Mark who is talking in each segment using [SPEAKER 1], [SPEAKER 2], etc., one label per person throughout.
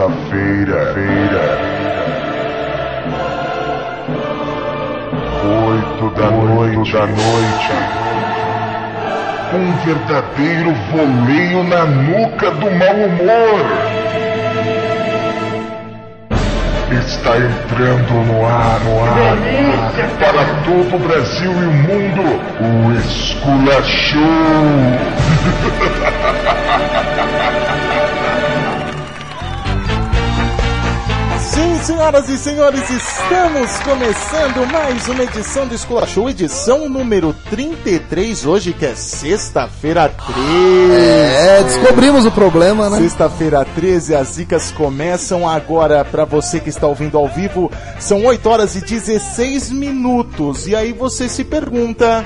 [SPEAKER 1] sexta-feira, feira. Oito da noite, da noite. Um verdadeiro voleio na nuca do mau humor. Está entrando no ar, no ar, no ar para todo o Brasil e o mundo, o Esculachou.
[SPEAKER 2] Sim, senhoras e senhores, estamos começando mais uma edição do Escola Show, edição número 33, hoje que é sexta-feira 13.
[SPEAKER 3] É, descobrimos o problema, né?
[SPEAKER 2] Sexta-feira 13, as dicas começam agora. Para você que está ouvindo ao vivo, são 8 horas e 16 minutos. E aí você se pergunta,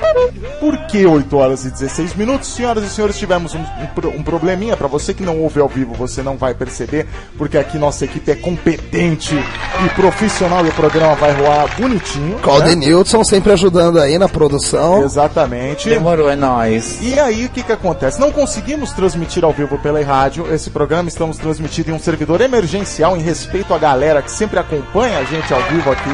[SPEAKER 2] por que 8 horas e 16 minutos? Senhoras e senhores, tivemos um, um um probleminha. Para você que não ouve ao vivo, você não vai perceber, porque aqui nossa equipe é competente e profissional e o programa vai roar bonitinho.
[SPEAKER 3] Calden
[SPEAKER 2] né?
[SPEAKER 3] Newton sempre ajudando aí na produção.
[SPEAKER 2] Exatamente.
[SPEAKER 4] Demorou, é nóis.
[SPEAKER 2] E aí, o que que acontece? Não conseguimos transmitir ao vivo pela rádio esse programa, estamos transmitindo em um servidor emergencial em respeito à galera que sempre acompanha a gente ao vivo aqui,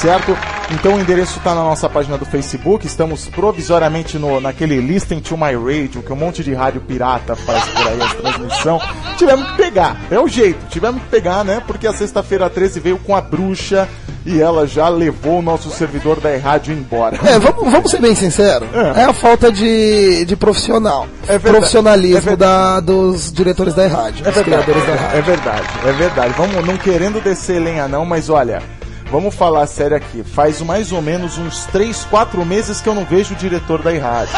[SPEAKER 2] certo? Então o endereço está na nossa página do Facebook, estamos provisoriamente no, naquele Listen to My Radio, que um monte de rádio pirata faz por aí a transmissão. Tivemos que pegar, é o jeito, tivemos que pegar, né? Porque a sexta-feira 13 veio com a bruxa e ela já levou o nosso servidor da rádio embora.
[SPEAKER 3] É, vamos, vamos ser bem sinceros.
[SPEAKER 2] É.
[SPEAKER 3] É, a falta de, de profissional.
[SPEAKER 2] É verdade.
[SPEAKER 3] Profissionalismo
[SPEAKER 2] É
[SPEAKER 3] da, dos diretores da rádio.
[SPEAKER 2] É verdade,
[SPEAKER 3] criadores da rádio.
[SPEAKER 2] é verdade, é verdade. Vamos, não querendo descer lenha não, mas olha, vamos falar sério aqui. Faz mais ou menos uns 3, 4 meses que eu não vejo o diretor da iRádio.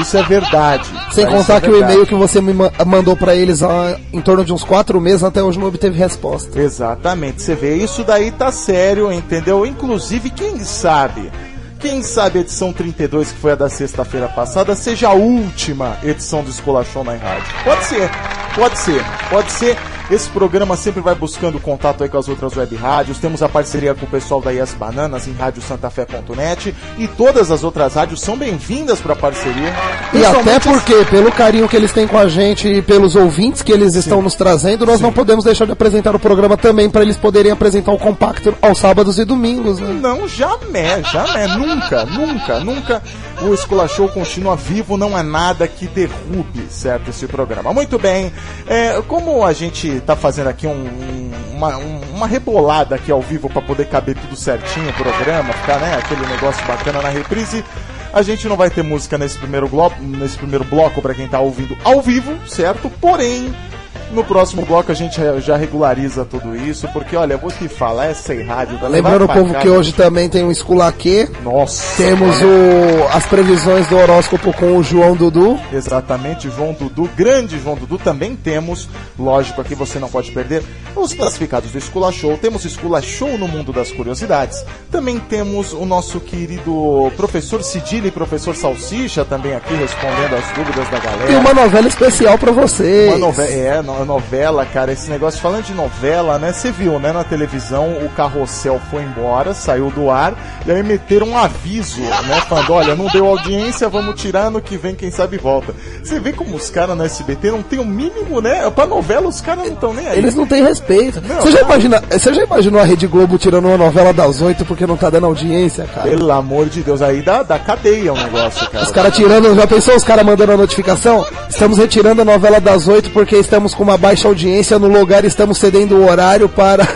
[SPEAKER 2] Isso é verdade.
[SPEAKER 3] Sem contar
[SPEAKER 2] é
[SPEAKER 3] que o
[SPEAKER 2] verdade.
[SPEAKER 3] e-mail que você me ma- mandou pra eles há em torno de uns quatro meses até hoje não obteve resposta.
[SPEAKER 2] Exatamente, você vê, isso daí tá sério, entendeu? Inclusive, quem sabe, quem sabe a edição 32, que foi a da sexta-feira passada, seja a última edição do Escolachão na rádio. Pode ser, pode ser, pode ser. Esse programa sempre vai buscando contato aí com as outras web rádios. Temos a parceria com o pessoal da Yes Bananas em radiosantafé.net e todas as outras rádios são bem-vindas para a parceria.
[SPEAKER 3] E até porque, pelo carinho que eles têm com a gente e pelos ouvintes que eles estão nos trazendo, nós não podemos deixar de apresentar o programa também para eles poderem apresentar o compacto aos sábados e domingos, né?
[SPEAKER 2] Não, jamais, jamais, nunca, nunca, nunca. O Escola Show continua vivo, não é nada que derrube, certo, esse programa. Muito bem, é, como a gente tá fazendo aqui um- um- uma, um- uma rebolada aqui ao vivo para poder caber tudo certinho o programa, ficar, né, aquele negócio bacana na reprise, a gente não vai ter música nesse primeiro, nesse primeiro bloco para quem tá ouvindo ao vivo, certo? Porém, no próximo bloco a gente já- regulariza tudo isso, porque olha, eu vou te falar, essa rádio tá
[SPEAKER 3] Lembrando o povo
[SPEAKER 2] pra
[SPEAKER 3] que
[SPEAKER 2] cá,
[SPEAKER 3] hoje também tem um esculaquê.
[SPEAKER 2] nossa.
[SPEAKER 3] Temos o, as previsões do horóscopo com o João Dudu.
[SPEAKER 2] Exatamente, João Dudu, grande João Dudu, também temos, lógico, aqui você não pode perder, os classificados do Escula Show, temos Escula Show no mundo das curiosidades, também temos o nosso querido professor Cidile e professor Salsicha também aqui respondendo as dúvidas da galera.
[SPEAKER 3] E uma novela especial pra vocês.
[SPEAKER 2] Uma novela, é, novela, cara, esse negócio, falando de novela, né, você viu, né, na televisão, o Carrossel foi embora, saiu do ar, e aí meteram um aviso, né, falando, olha, não deu audiência, vamos tirar, ano que vem, quem sabe volta. Você vê como os caras no SBT não tem o mínimo, né, pra novela os caras não estão nem aí.
[SPEAKER 3] Eles não têm respeito.
[SPEAKER 2] Não,
[SPEAKER 3] você, já
[SPEAKER 2] não.
[SPEAKER 3] imagina, você já imaginou a Rede Globo tirando uma novela das oito porque não tá dando audiência, cara?
[SPEAKER 2] Pelo amor de Deus, aí dá, dá cadeia o negócio, cara.
[SPEAKER 3] Os caras tirando, já pensou os caras mandando a notificação? Estamos retirando a novela das oito porque estamos com uma baixa audiência no lugar, estamos cedendo o horário para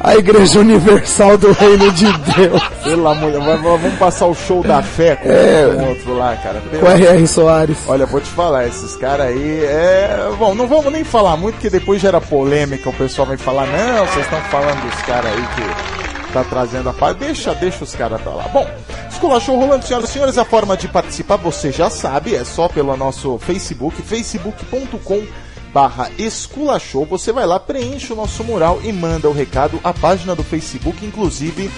[SPEAKER 3] a Igreja Universal do Reino de Deus.
[SPEAKER 2] Pelo amor de Deus, vamos passar o show da fé com, com o outro lá, cara. Pelo
[SPEAKER 3] Com R.R. Soares.
[SPEAKER 2] Olha, vou te falar, esses caras aí é. Bom, não vamos nem falar muito, porque depois gera polêmica, o pessoal vai falar, não, vocês estão falando dos caras aí que tá trazendo a paz. Deixa, deixa os caras pra lá. Bom, Escola Show rolando, senhoras e senhores, a forma de participar você já sabe, é só pelo nosso Facebook, facebook.com barra esculachou, você vai lá, preenche o nosso mural e manda o recado, a página do Facebook, inclusive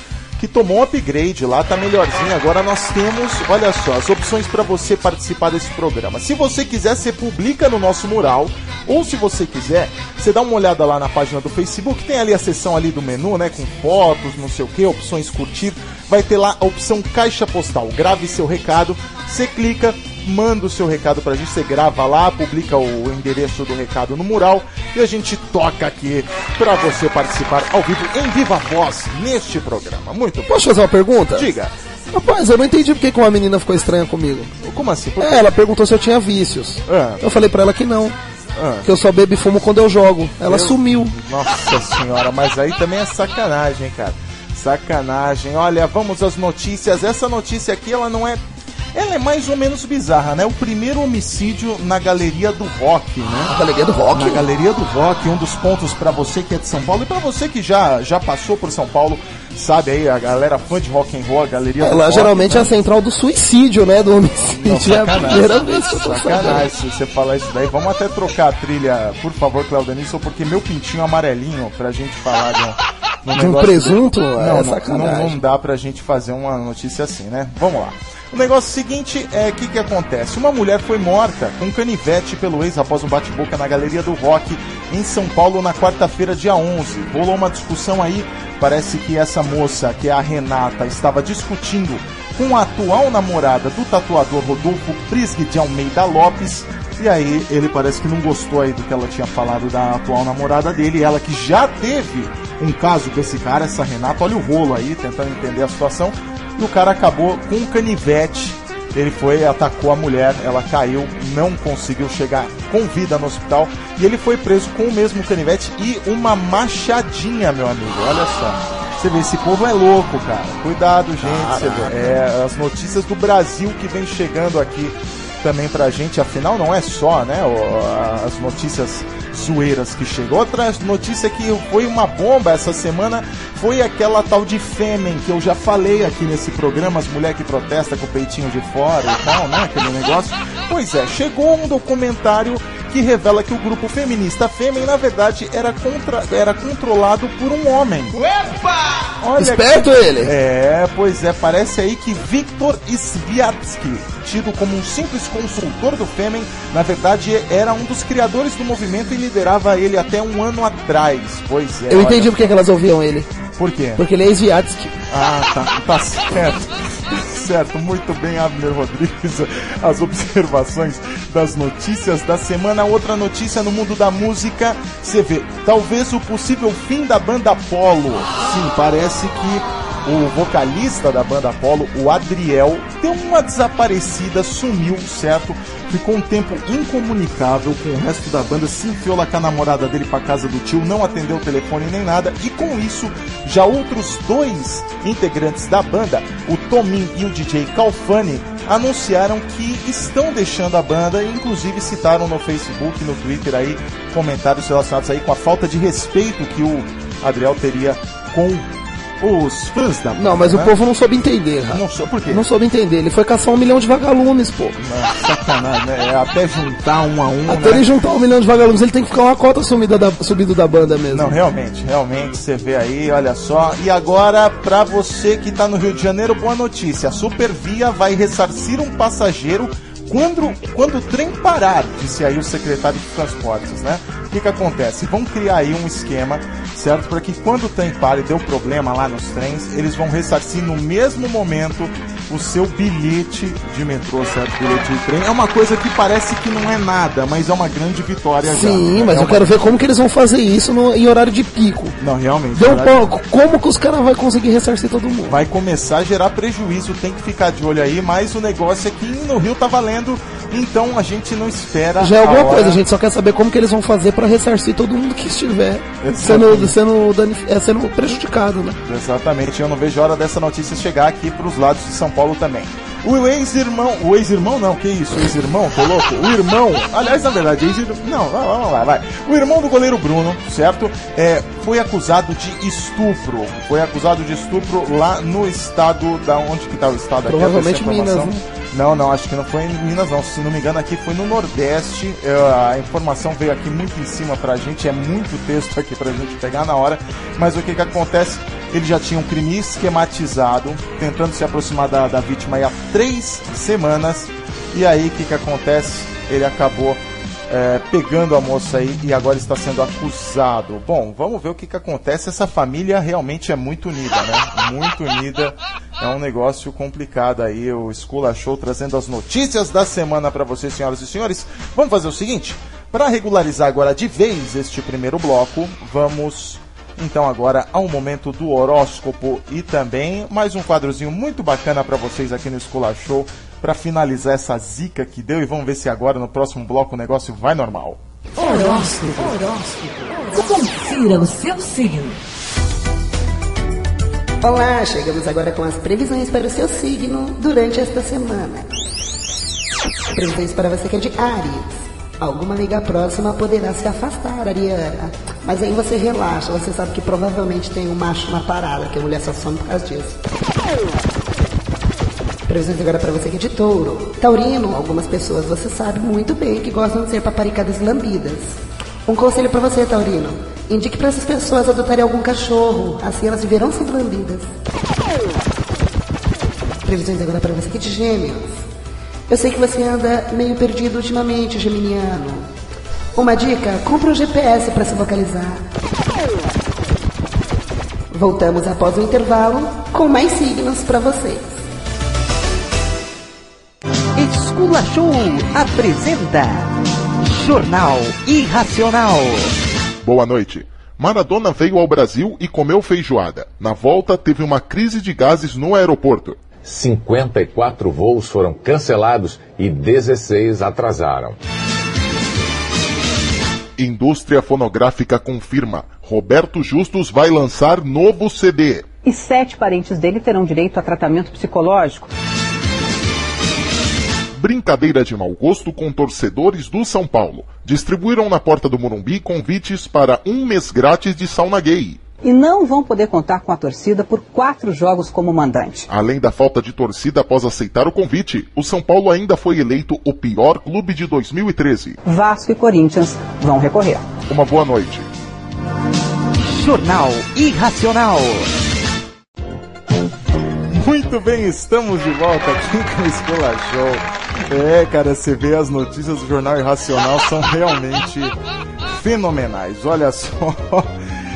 [SPEAKER 2] que tomou um upgrade lá, tá melhorzinho. Agora nós temos, olha só, as opções para você participar desse programa. Se você quiser, você publica no nosso mural, ou se você quiser, você dá uma olhada lá na página do Facebook, tem ali a seção ali do menu, né, com fotos, não sei o que, opções curtir, vai ter lá a opção caixa postal. Grave seu recado, você clica, manda o seu recado pra gente, você grava lá, publica o endereço do recado no mural e a gente toca aqui pra você participar ao vivo, em viva voz, neste programa. Muito bom.
[SPEAKER 3] Posso fazer uma pergunta?
[SPEAKER 2] Diga,
[SPEAKER 3] Rapaz, eu não entendi porque que uma menina ficou estranha comigo.
[SPEAKER 2] como assim?
[SPEAKER 3] É, ela perguntou se eu tinha vícios.
[SPEAKER 2] Ah.
[SPEAKER 3] Eu falei pra ela que não.
[SPEAKER 2] Ah.
[SPEAKER 3] Que eu só bebo e fumo quando eu jogo. Ela
[SPEAKER 2] Eu-
[SPEAKER 3] sumiu.
[SPEAKER 2] Nossa senhora, mas aí também é sacanagem, cara. Sacanagem. Olha, vamos às notícias. Essa notícia aqui, ela não é. Ela é mais ou menos bizarra, né? O primeiro homicídio na galeria do rock, né?
[SPEAKER 3] A galeria do rock.
[SPEAKER 2] Na Galeria do Rock, um dos pontos pra você que é de São Paulo e pra você que já, já passou por São Paulo, sabe aí, a galera fã de rock and roll, a Galeria do
[SPEAKER 3] Ela
[SPEAKER 2] Rock.
[SPEAKER 3] geralmente é a central do suicídio, né? Do homicídio.
[SPEAKER 2] Não,
[SPEAKER 3] é a
[SPEAKER 2] sacanagem.
[SPEAKER 3] primeira vez que eu.
[SPEAKER 2] Sacanagem se você falar isso daí. Vamos até trocar a trilha, por favor, Claudenilson, porque meu pintinho amarelinho pra gente falar de um,
[SPEAKER 3] De um presunto?
[SPEAKER 2] Não,
[SPEAKER 3] é
[SPEAKER 2] não,
[SPEAKER 3] sacanagem.
[SPEAKER 2] não, não dá pra gente fazer uma notícia assim, né? Vamos lá. O negócio seguinte é o que, que acontece? Uma mulher foi morta com canivete pelo ex após um bate-boca na Galeria do Rock em São Paulo na quarta-feira, dia 11. Rolou uma discussão aí. Parece que essa moça, que é a Renata, estava discutindo com a atual namorada do tatuador Rodolfo Prisgue de Almeida Lopes. E aí ele parece que não gostou aí do que ela tinha falado da atual namorada dele, ela que já teve um caso com esse cara, essa Renata, olha o rolo aí, tentando entender a situação. E o cara acabou com um canivete. Ele foi, atacou a mulher, ela caiu, não conseguiu chegar com vida no hospital. E ele foi preso com o mesmo canivete e uma machadinha, meu amigo. Olha só. Você vê, esse povo é louco, cara. Cuidado, gente. Você vê, é, as notícias do Brasil que vem chegando aqui também pra gente. Afinal, não é só, né? as notícias zoeiras que chegam. Outra notícia que foi uma bomba essa semana foi aquela tal de Fêmen, que eu já falei aqui nesse programa, as mulheres que protestam com o peitinho de fora e tal, né? Aquele negócio. Pois é, chegou um documentário que revela que o grupo feminista Fêmen, na verdade, era, contra, era controlado por um homem. Olha
[SPEAKER 3] Esperto ele.
[SPEAKER 2] é, pois é, parece aí que Viktor Sviatsky, tido como um simples consultor do Fêmen, na verdade era um dos criadores do movimento e liderava ele até um ano atrás. Pois é.
[SPEAKER 3] Eu
[SPEAKER 2] olha-
[SPEAKER 3] entendi porque que elas ouviam ele.
[SPEAKER 2] Por quê?
[SPEAKER 3] Porque ele é Sviatsky.
[SPEAKER 2] Ah, tá, tá certo. Certo, muito bem, Abner Rodrigues. As observações das notícias da semana. Outra notícia no mundo da música. Você vê, talvez o possível fim da banda Apollo. Sim, parece que o vocalista da banda Apollo, o Adriel, deu uma desaparecida, sumiu, certo? Ficou um tempo incomunicável com o resto da banda, se enfiou lá com a namorada dele pra casa do tio, não atendeu o telefone nem nada, e com isso, já outros dois integrantes da banda, o Tomin e o DJ Calfani, anunciaram que estão deixando a banda e inclusive citaram no Facebook, no Twitter aí, comentários relacionados aí com a falta de respeito que o Adriel teria com os fãs da.
[SPEAKER 3] Não, mas o
[SPEAKER 2] né?
[SPEAKER 3] povo não soube entender, Rafa.
[SPEAKER 2] Não sei por quê.
[SPEAKER 3] Não soube entender. Ele foi caçar um milhão de vagalumes, pô.
[SPEAKER 2] Não, sacanagem, né? É até juntar um a um,
[SPEAKER 3] Até
[SPEAKER 2] né?
[SPEAKER 3] ele juntar um milhão de vagalumes, ele tem que ficar uma cota sumida da, subido da banda mesmo.
[SPEAKER 2] Não, realmente, realmente, você vê aí, olha só. E agora, pra você que tá no Rio de Janeiro, boa notícia. A Supervia vai ressarcir um passageiro quando, quando o trem parar, disse aí o secretário de Transportes, né? O que que acontece? Vão criar aí um esquema, certo? Para que quando o trem para e deu problema lá nos trens, eles vão ressarcir no mesmo momento o seu bilhete de metrô, certo? Bilhete de trem. É uma coisa que parece que não é nada, mas é uma grande vitória já.
[SPEAKER 3] Sim,
[SPEAKER 2] né?
[SPEAKER 3] mas
[SPEAKER 2] É
[SPEAKER 3] eu
[SPEAKER 2] uma-
[SPEAKER 3] quero ver como que eles vão fazer isso no- em horário de pico.
[SPEAKER 2] Não, realmente.
[SPEAKER 3] Deu pouco. Como que os caras vão conseguir ressarcir todo mundo?
[SPEAKER 2] vai começar a gerar prejuízo, tem que ficar de olho aí, mas o negócio é que no Rio tá valendo, então a gente não espera.
[SPEAKER 3] Já é alguma
[SPEAKER 2] hora-
[SPEAKER 3] coisa, a gente só quer saber como que eles vão fazer pra ressarcir todo mundo que estiver
[SPEAKER 2] Exatamente.
[SPEAKER 3] sendo, sendo, danif- é, sendo prejudicado, né?
[SPEAKER 2] Exatamente, eu não vejo a hora dessa notícia chegar aqui pros lados de São Paulo também. O ex-irmão, o ex-irmão não, que isso, ex-irmão, tô louco? O irmão, aliás, na verdade, ex-irmão, não, vai, vamos lá, vai. O irmão do goleiro Bruno, certo? É, foi acusado de estupro, foi acusado de estupro lá no estado, da onde que tá o estado aqui?
[SPEAKER 3] Provavelmente? Minas, né?
[SPEAKER 2] Não, não, acho que não foi em Minas não. Se não me engano, aqui foi no Nordeste. É, a informação veio aqui muito em cima pra gente, é muito texto aqui pra gente pegar na hora. Mas o que que acontece? Ele já tinha um crime esquematizado, tentando se aproximar da, da vítima aí há três semanas. E aí, o que que acontece? Ele acabou é, pegando a moça aí e agora está sendo acusado. Bom, vamos ver o que, que acontece. Essa família realmente é muito unida, né? Muito unida. É um negócio complicado aí. O Escola Show trazendo as notícias da semana para vocês, senhoras e senhores. Vamos fazer o seguinte: para regularizar agora de vez este primeiro bloco, vamos então agora ao momento do horóscopo e também mais um quadrozinho muito bacana para vocês aqui no Escola Show para finalizar essa zica que deu e vamos ver se agora no próximo bloco o negócio vai normal.
[SPEAKER 4] Horóscopo. Horóscopo. Confira o seu signo.
[SPEAKER 5] Olá, chegamos agora com as previsões para o seu signo durante esta semana. Previsões para você que é de Ares. Alguma amiga próxima poderá se afastar, Ariana. Mas aí você relaxa, você sabe que provavelmente tem um macho na parada, que a mulher só some por causa disso. Previsões agora para você que é de touro. Taurino, algumas pessoas você sabe muito bem que gostam de ser paparicadas lambidas. Um conselho para você, Taurino. Indique para essas pessoas adotarem algum cachorro, assim elas viverão sendo lambidas. Previsões agora para você que é de gêmeos. Eu sei que você anda meio perdido ultimamente, geminiano. Uma dica, compre um GPS para se localizar. Voltamos após o intervalo com mais signos para vocês.
[SPEAKER 4] Esculachou apresenta Jornal Irracional.
[SPEAKER 1] Boa noite. Maradona veio ao Brasil e comeu feijoada. Na volta, teve uma crise de gases no aeroporto.
[SPEAKER 6] 54 voos foram cancelados e 16 atrasaram.
[SPEAKER 1] Indústria fonográfica confirma. Roberto Justus vai lançar novo CD.
[SPEAKER 7] E sete parentes dele terão direito a tratamento psicológico.
[SPEAKER 1] Brincadeira de mau gosto com torcedores do São Paulo. Distribuíram na porta do Morumbi convites para um mês grátis de sauna gay
[SPEAKER 7] e não vão poder contar com a torcida por quatro jogos como mandante.
[SPEAKER 1] Além da falta de torcida após aceitar o convite, o São Paulo ainda foi eleito o pior clube de 2013.
[SPEAKER 7] Vasco e Corinthians vão recorrer.
[SPEAKER 1] Uma boa noite.
[SPEAKER 4] Jornal Irracional.
[SPEAKER 2] Muito bem, estamos de volta aqui com o Escola Show. É, cara, você vê as notícias do Jornal Irracional são realmente fenomenais. Olha só.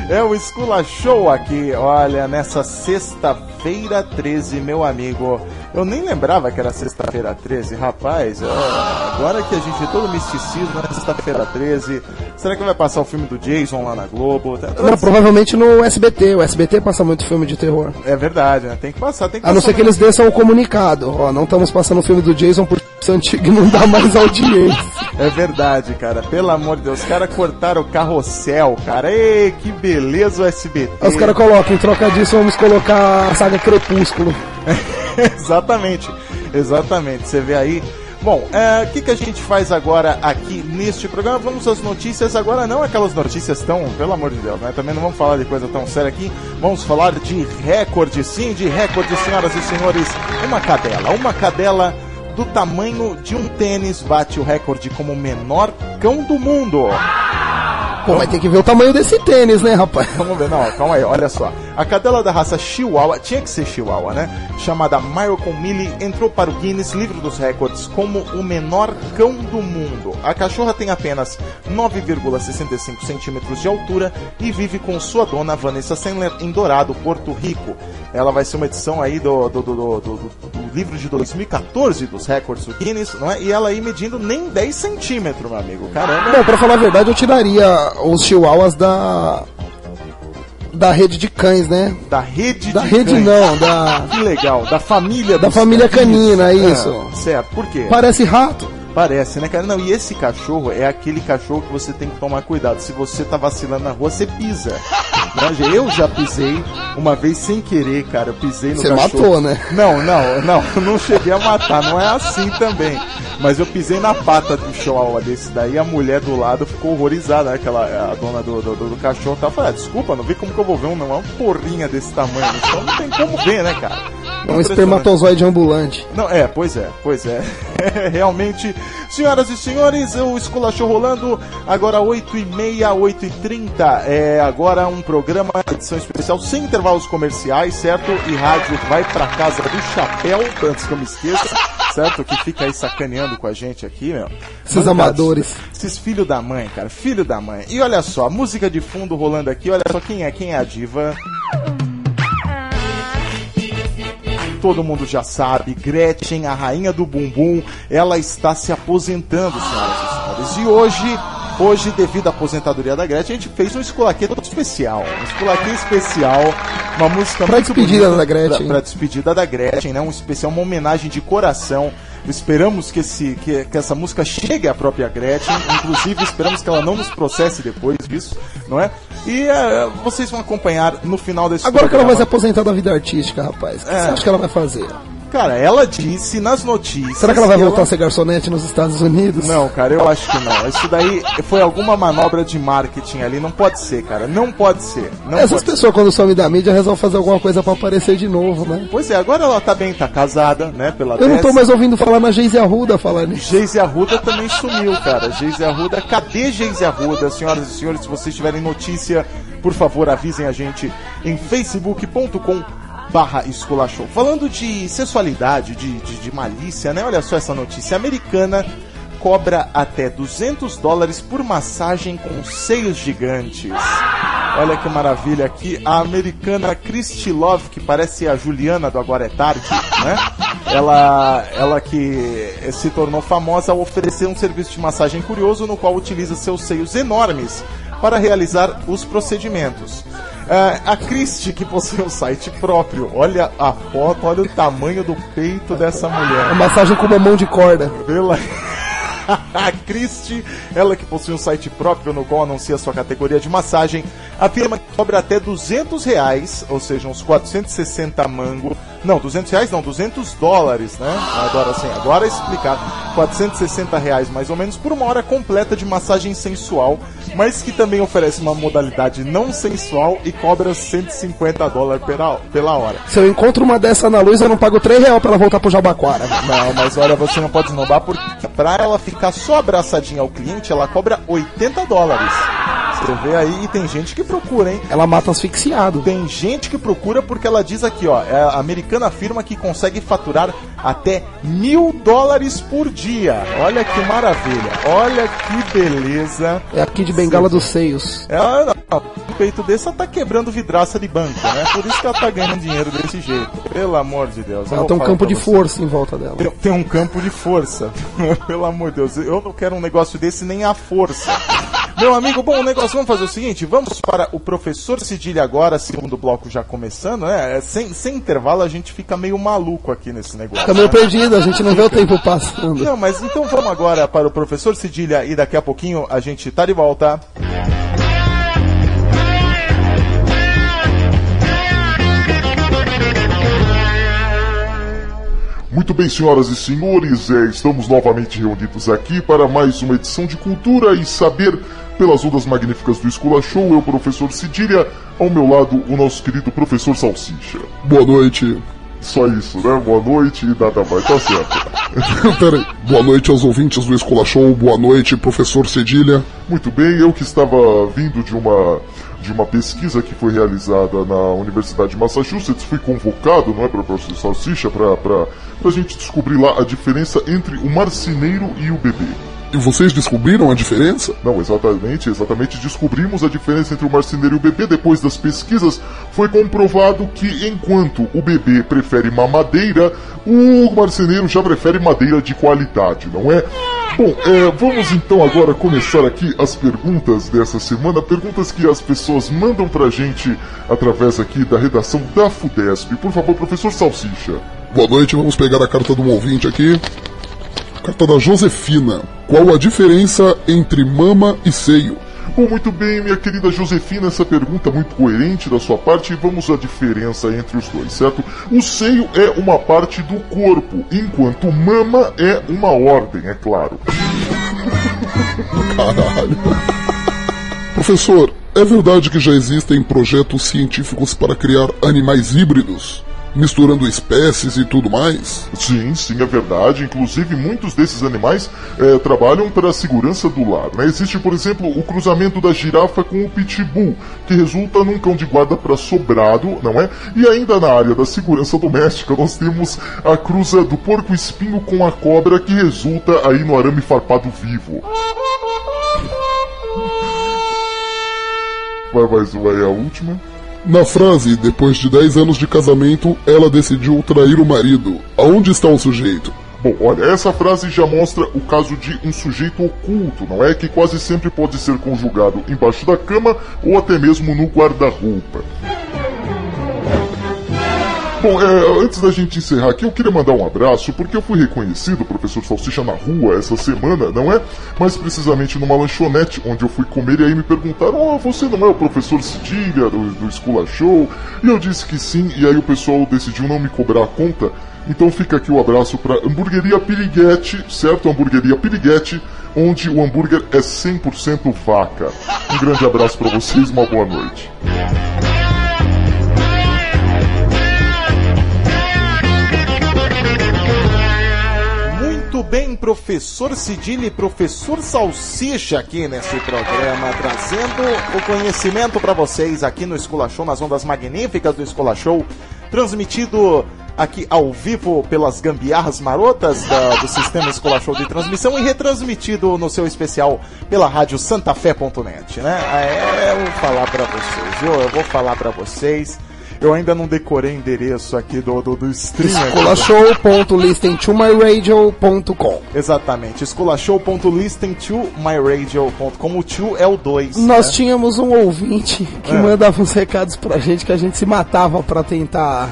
[SPEAKER 2] É o Escula Show aqui, olha, nessa sexta-feira 13, meu amigo. Eu nem lembrava que era sexta-feira 13, rapaz. É, agora que a gente todo misticismo na sexta-feira 13, será que vai passar o filme do Jason lá na Globo?
[SPEAKER 3] Tá não, provavelmente no SBT. O SBT passa muito filme de terror.
[SPEAKER 2] É verdade, né? Tem que passar, tem que
[SPEAKER 3] A não ser que eles desçam o comunicado. Ó, não estamos passando o filme do Jason por antigo e não dá mais audiência.
[SPEAKER 2] É verdade, cara. Pelo amor de Deus. Os caras cortaram o carrossel, cara. Ei, que beleza o SBT.
[SPEAKER 3] Os caras colocam, em troca disso, vamos colocar a saga Crepúsculo.
[SPEAKER 2] exatamente, exatamente. Você vê aí. Bom, é, o é, que, que a gente faz agora aqui neste programa? Vamos às notícias agora, não aquelas notícias tão, pelo amor de Deus, né? Também não vamos falar de coisa tão séria aqui. Vamos falar de recorde, sim, de recorde, senhoras e senhores. Uma cadela, uma cadela do tamanho de um tênis bate o recorde como o menor cão do mundo.
[SPEAKER 3] Pô, vai ter que ver o tamanho desse tênis, né, rapaz?
[SPEAKER 2] Vamos ver, não, calma aí, olha só. A cadela da raça Chihuahua, tinha que ser Chihuahua, né? Chamada Miracle Millie, entrou para o Guinness Livro dos Records como o menor cão do mundo. A cachorra tem apenas 9,65 centímetros de altura e vive com sua dona Vanessa Sandler em Dourado, Porto Rico. Ela vai ser uma edição aí do, do, do, do, do livro de 2014 dos recordes do Guinness, não é? E ela aí medindo nem 10 centímetros, meu amigo. Caramba.
[SPEAKER 3] Bom, pra falar a verdade, eu tiraria os chihuahuas da da rede de cães, né?
[SPEAKER 2] Da rede
[SPEAKER 3] da
[SPEAKER 2] de
[SPEAKER 3] rede
[SPEAKER 2] cães.
[SPEAKER 3] não, da
[SPEAKER 2] que legal, da família
[SPEAKER 3] da família canina, isso.
[SPEAKER 2] É, certo. Por quê?
[SPEAKER 3] Parece rato.
[SPEAKER 2] Parece, né, cara? Não, e esse cachorro é aquele cachorro que você tem que tomar cuidado. Se você tá vacilando na rua, você pisa. Né? Eu já pisei uma vez sem querer, cara. Eu pisei no
[SPEAKER 3] você
[SPEAKER 2] cachorro.
[SPEAKER 3] Você matou, né?
[SPEAKER 2] Não, não, não. Não cheguei a matar. Não é assim também. Mas eu pisei na pata do chihuahua desse daí. A mulher do lado ficou horrorizada. Né? Aquela, a dona do, do, do, cachorro tava falando: ah, desculpa, não vi como que eu vou ver um, uma porrinha desse tamanho. Então não tem como ver, né, cara?
[SPEAKER 3] É um espermatozoide ambulante.
[SPEAKER 2] Não, é, pois é, pois é. Realmente Senhoras e senhores, o Esculachou rolando, agora 8h30, 8h30. É agora um programa, edição especial, sem intervalos comerciais, certo? E rádio vai pra casa do chapéu, antes que eu me esqueça, certo? Que fica aí sacaneando com a gente aqui, meu.
[SPEAKER 3] Esses amadores.
[SPEAKER 2] Esses filhos da mãe, cara, filho da mãe. E olha só, música de fundo rolando aqui, olha só quem é, quem é a diva. Todo mundo já sabe, Gretchen, a rainha do bumbum, ela está se aposentando, senhoras e senhores. E hoje, hoje, devido à aposentadoria da Gretchen, a gente fez um esculaquê todo especial. Um esculaquê especial, uma música
[SPEAKER 3] Pra
[SPEAKER 2] muito
[SPEAKER 3] despedida
[SPEAKER 2] bonita
[SPEAKER 3] da Gretchen.
[SPEAKER 2] Pra, pra despedida da Gretchen, né? Um especial, uma homenagem de coração. Esperamos que, esse, que, que essa música chegue à própria Gretchen. Inclusive, esperamos que ela não nos processe depois disso, não é? E eh, vocês vão acompanhar no final desse
[SPEAKER 3] Agora que ela vai se
[SPEAKER 2] programa.
[SPEAKER 3] aposentar da vida artística, rapaz. O que
[SPEAKER 2] É.
[SPEAKER 3] você acha que ela vai fazer?
[SPEAKER 2] Cara, ela disse nas notícias.
[SPEAKER 3] Será que ela vai voltar a ser garçonete nos Estados Unidos?
[SPEAKER 2] Não, cara, eu acho que não. Isso daí foi alguma manobra de marketing ali. Não pode ser, cara. Não pode ser. Não
[SPEAKER 3] Essas
[SPEAKER 2] pode ser.
[SPEAKER 3] pessoas, quando somem da mídia, resolvem fazer alguma coisa pra aparecer de novo, né?
[SPEAKER 2] Pois é, agora ela tá bem, tá casada, né? Pela
[SPEAKER 3] Eu não tô mais ouvindo falar na Geise Arruda falar nisso.
[SPEAKER 2] Geise Arruda também sumiu, cara. Geise Arruda, cadê Geise Arruda? Senhoras e senhores, se vocês tiverem notícia, por favor, avisem a gente em facebook.com barra esculachou. Falando de sensualidade, de, de, de malícia, né? Olha só essa notícia. Americana cobra até 200 dólares por massagem com seios gigantes. Olha que maravilha aqui. A americana Christy Love, que parece a Juliana do Agora é Tarde, né? Ela, ela que se tornou famosa ao oferecer um serviço de massagem curioso no qual utiliza seus seios enormes para realizar os procedimentos. Ah, a Christie, que possui um site próprio, olha a foto, olha o tamanho do peito dessa mulher.
[SPEAKER 3] A massagem com uma mão de corda.
[SPEAKER 2] Pela... A Christie, ela que possui um site próprio no qual anuncia sua categoria de massagem, afirma que cobra até 200 reais, ou seja, uns 460 mango. Não, 200 reais não, 200 dólares, né? Agora sim, agora é explicado. 460 reais mais ou menos por uma hora completa de massagem sensual, mas que também oferece uma modalidade não sensual e cobra 150 dólares pela, pela hora.
[SPEAKER 3] Se eu encontro uma dessa na luz, eu não pago 3 reais pra ela voltar pro Jabaquara.
[SPEAKER 2] Não, mas olha, você não pode esnobar porque pra ela ficar só abraçadinha ao cliente, ela cobra 80 dólares. Você vê aí, e tem gente que procura, hein?
[SPEAKER 3] Ela mata asfixiado.
[SPEAKER 2] Tem gente que procura porque ela diz aqui, ó, é, a americana afirma que consegue faturar até mil dólares por dia. Olha que maravilha, olha que beleza.
[SPEAKER 3] É aqui de bengala dos seios.
[SPEAKER 2] Ela, um peito desse, ela tá quebrando vidraça de banco, né? Por isso que ela tá ganhando dinheiro desse jeito. Pelo amor de Deus. eu
[SPEAKER 3] Ela tem um campo de
[SPEAKER 2] você.
[SPEAKER 3] força em volta dela.
[SPEAKER 2] Tem, tem um campo de força. Pelo amor de Deus, eu não quero um negócio desse nem à força. Meu amigo, bom, o negócio, vamos fazer o seguinte, vamos para o professor Cedilha agora, segundo bloco já começando, né? É, Sem, sem intervalo a gente fica meio maluco aqui nesse negócio.
[SPEAKER 3] Fica meio perdido, a gente não vê o tempo passando.
[SPEAKER 2] Não, mas então vamos agora para o professor Cedilha e daqui a pouquinho a gente tá de volta.
[SPEAKER 1] Muito bem, senhoras e senhores, é, estamos novamente reunidos aqui para mais uma edição de Cultura e Saber pelas ondas magníficas do Escola Show. Eu, professor Cidilha, ao meu lado, o nosso querido professor Salsicha.
[SPEAKER 8] Boa noite.
[SPEAKER 1] Só isso, né? Boa noite e nada mais, tá certo.
[SPEAKER 8] Peraí. Boa noite aos ouvintes do Escola Show. Boa noite, professor Cedilha.
[SPEAKER 1] Muito bem, eu que estava vindo de uma de uma pesquisa que foi realizada na Universidade de Massachusetts, fui convocado, não é, para o professor Salsicha, para a gente descobrir lá a diferença entre o marceneiro e o bebê.
[SPEAKER 8] E vocês descobriram a diferença?
[SPEAKER 1] Não, exatamente, exatamente. Descobrimos a diferença entre o marceneiro e o bebê. Depois das pesquisas, foi comprovado que enquanto o bebê prefere mamadeira, o marceneiro já prefere madeira de qualidade, não é? Bom, é, vamos então agora começar aqui as perguntas dessa semana. Perguntas que as pessoas mandam pra gente através aqui da redação da FUDESP. Por favor, professor Salsicha.
[SPEAKER 8] Boa noite, vamos pegar a carta de um ouvinte aqui. Carta da Josefina. Qual a diferença entre mama e seio?
[SPEAKER 1] Bom, muito bem, minha querida Josefina, essa pergunta muito coerente da sua parte e vamos à diferença entre os dois, certo? O seio é uma parte do corpo, enquanto mama é uma ordem, é claro.
[SPEAKER 8] Caralho. Professor, é verdade que já existem projetos científicos para criar animais híbridos? Misturando espécies e tudo mais?
[SPEAKER 1] Sim, sim, é verdade. Inclusive, muitos desses animais eh, trabalham para a segurança do lar. Né? Existe, por exemplo, o cruzamento da girafa com o pitbull, que resulta num cão de guarda para sobrado, não é? E ainda na área da segurança doméstica, nós temos a cruza do porco-espinho com a cobra, que resulta aí no arame farpado vivo. Vai mais uma a última.
[SPEAKER 8] Na frase, depois de 10 anos de casamento, ela decidiu trair o marido. Aonde está o sujeito?
[SPEAKER 1] Bom, olha, essa frase já mostra o caso de um sujeito oculto, não é? Que quase sempre pode ser conjugado embaixo da cama ou até mesmo no guarda-roupa. Bom, é, antes da gente encerrar aqui, eu queria mandar um abraço, porque eu fui reconhecido, professor Salsicha, na rua essa semana, não é? Mais precisamente numa lanchonete, onde eu fui comer, e aí me perguntaram, oh, você não é o professor Cedilha, do, do Escola Show? E eu disse que sim, e aí o pessoal decidiu não me cobrar a conta, então fica aqui o abraço para Hamburgueria Piriguete, certo? Hamburgueria Piriguete, onde o hambúrguer é 100% vaca. Um grande abraço para vocês, uma boa noite.
[SPEAKER 2] Bem, professor Cidile e professor Salsicha aqui nesse programa, trazendo o conhecimento para vocês aqui no Escola Show, nas ondas magníficas do Escola Show, transmitido aqui ao vivo pelas gambiarras marotas da- do sistema Escola Show de transmissão e retransmitido no seu especial pela rádio santafé.net, né? É, eu vou falar para vocês, viu? Eu vou falar para vocês. Eu ainda não decorei endereço aqui do, do, do stream.
[SPEAKER 3] escolashow.listen2myradio.com
[SPEAKER 2] Exatamente, escolashow.listen2myradio.com. O 2 é o 2.
[SPEAKER 3] Nós tínhamos um ouvinte que
[SPEAKER 2] É.
[SPEAKER 3] mandava uns recados pra gente que a gente se matava pra tentar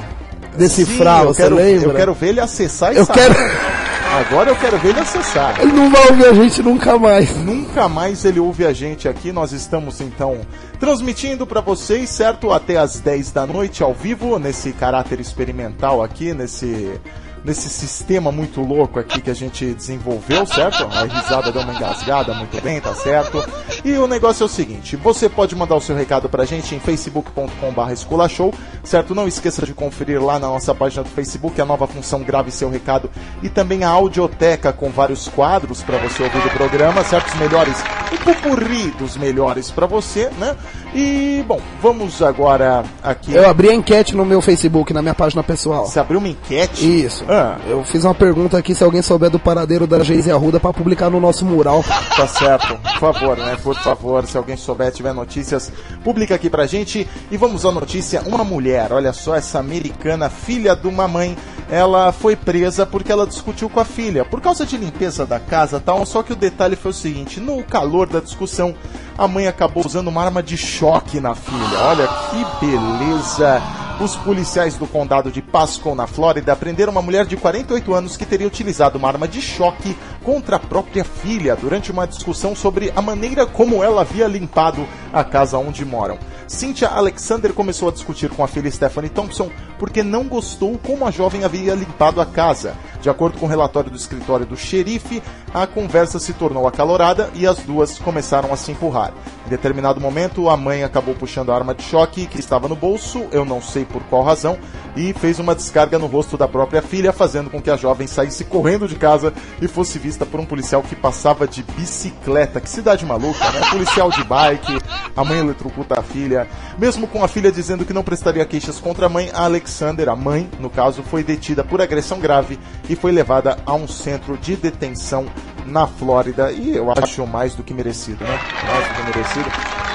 [SPEAKER 3] decifrar,
[SPEAKER 2] eu
[SPEAKER 3] você
[SPEAKER 2] quero,
[SPEAKER 3] lembra?
[SPEAKER 2] Eu quero ver ele acessar e
[SPEAKER 3] Eu
[SPEAKER 2] saber.
[SPEAKER 3] quero-
[SPEAKER 2] Agora eu quero ver ele acessar.
[SPEAKER 3] Ele não vai ouvir a gente nunca mais.
[SPEAKER 2] Nunca mais ele ouve a gente aqui. Nós estamos então transmitindo para vocês, certo? Até às 10 da noite ao vivo, nesse caráter experimental aqui, nesse nesse sistema muito louco aqui que a gente desenvolveu, certo? A risada deu uma engasgada, muito bem, tá certo? E o negócio é o seguinte, você pode mandar o seu recado pra gente em facebook.com.br escolashow, certo? Não esqueça de conferir lá na nossa página do Facebook a nova função Grave Seu Recado e também a audioteca com vários quadros para você ouvir do programa, certo? Os melhores, um pupurri dos melhores pra você, né? E, bom, vamos agora aqui...
[SPEAKER 3] Eu abri a enquete no meu Facebook, na minha página pessoal.
[SPEAKER 2] Você abriu uma enquete?
[SPEAKER 3] Isso.
[SPEAKER 2] Ah.
[SPEAKER 3] Eu fiz uma pergunta aqui se alguém souber do paradeiro da Geise Arruda pra publicar no nosso mural.
[SPEAKER 2] Tá certo, por favor, né? Por favor, se alguém souber, tiver notícias, publica aqui pra gente. E vamos à notícia: uma mulher, olha só, essa americana, filha de uma mãe, ela foi presa porque ela discutiu com a filha, por causa de limpeza da casa tal. Só que o detalhe foi o seguinte: no calor da discussão, a mãe acabou usando uma arma de choque na filha. Olha que beleza! Os policiais do condado de Pasco, na Flórida, prenderam uma mulher de 48 anos que teria utilizado uma arma de choque contra a própria filha durante uma discussão sobre a maneira como ela havia limpado a casa onde moram. Cynthia Alexander começou a discutir com a filha Stephanie Thompson porque não gostou como a jovem havia limpado a casa. De acordo com o relatório do escritório do xerife, a conversa se tornou acalorada e as duas começaram a se empurrar. Em determinado momento, a mãe acabou puxando a arma de choque que estava no bolso, eu não sei por qual razão, e fez uma descarga no rosto da própria filha, fazendo com que a jovem saísse correndo de casa e fosse vista por um policial que passava de bicicleta. Que cidade maluca, né? Policial de bike, a mãe eletrocuta a filha. Mesmo com a filha dizendo que não prestaria queixas contra a mãe, a Alexander, a mãe, no caso, foi detida por agressão grave e foi levada a um centro de detenção na Flórida. E eu acho mais do que merecido, né? Mais do que merecido.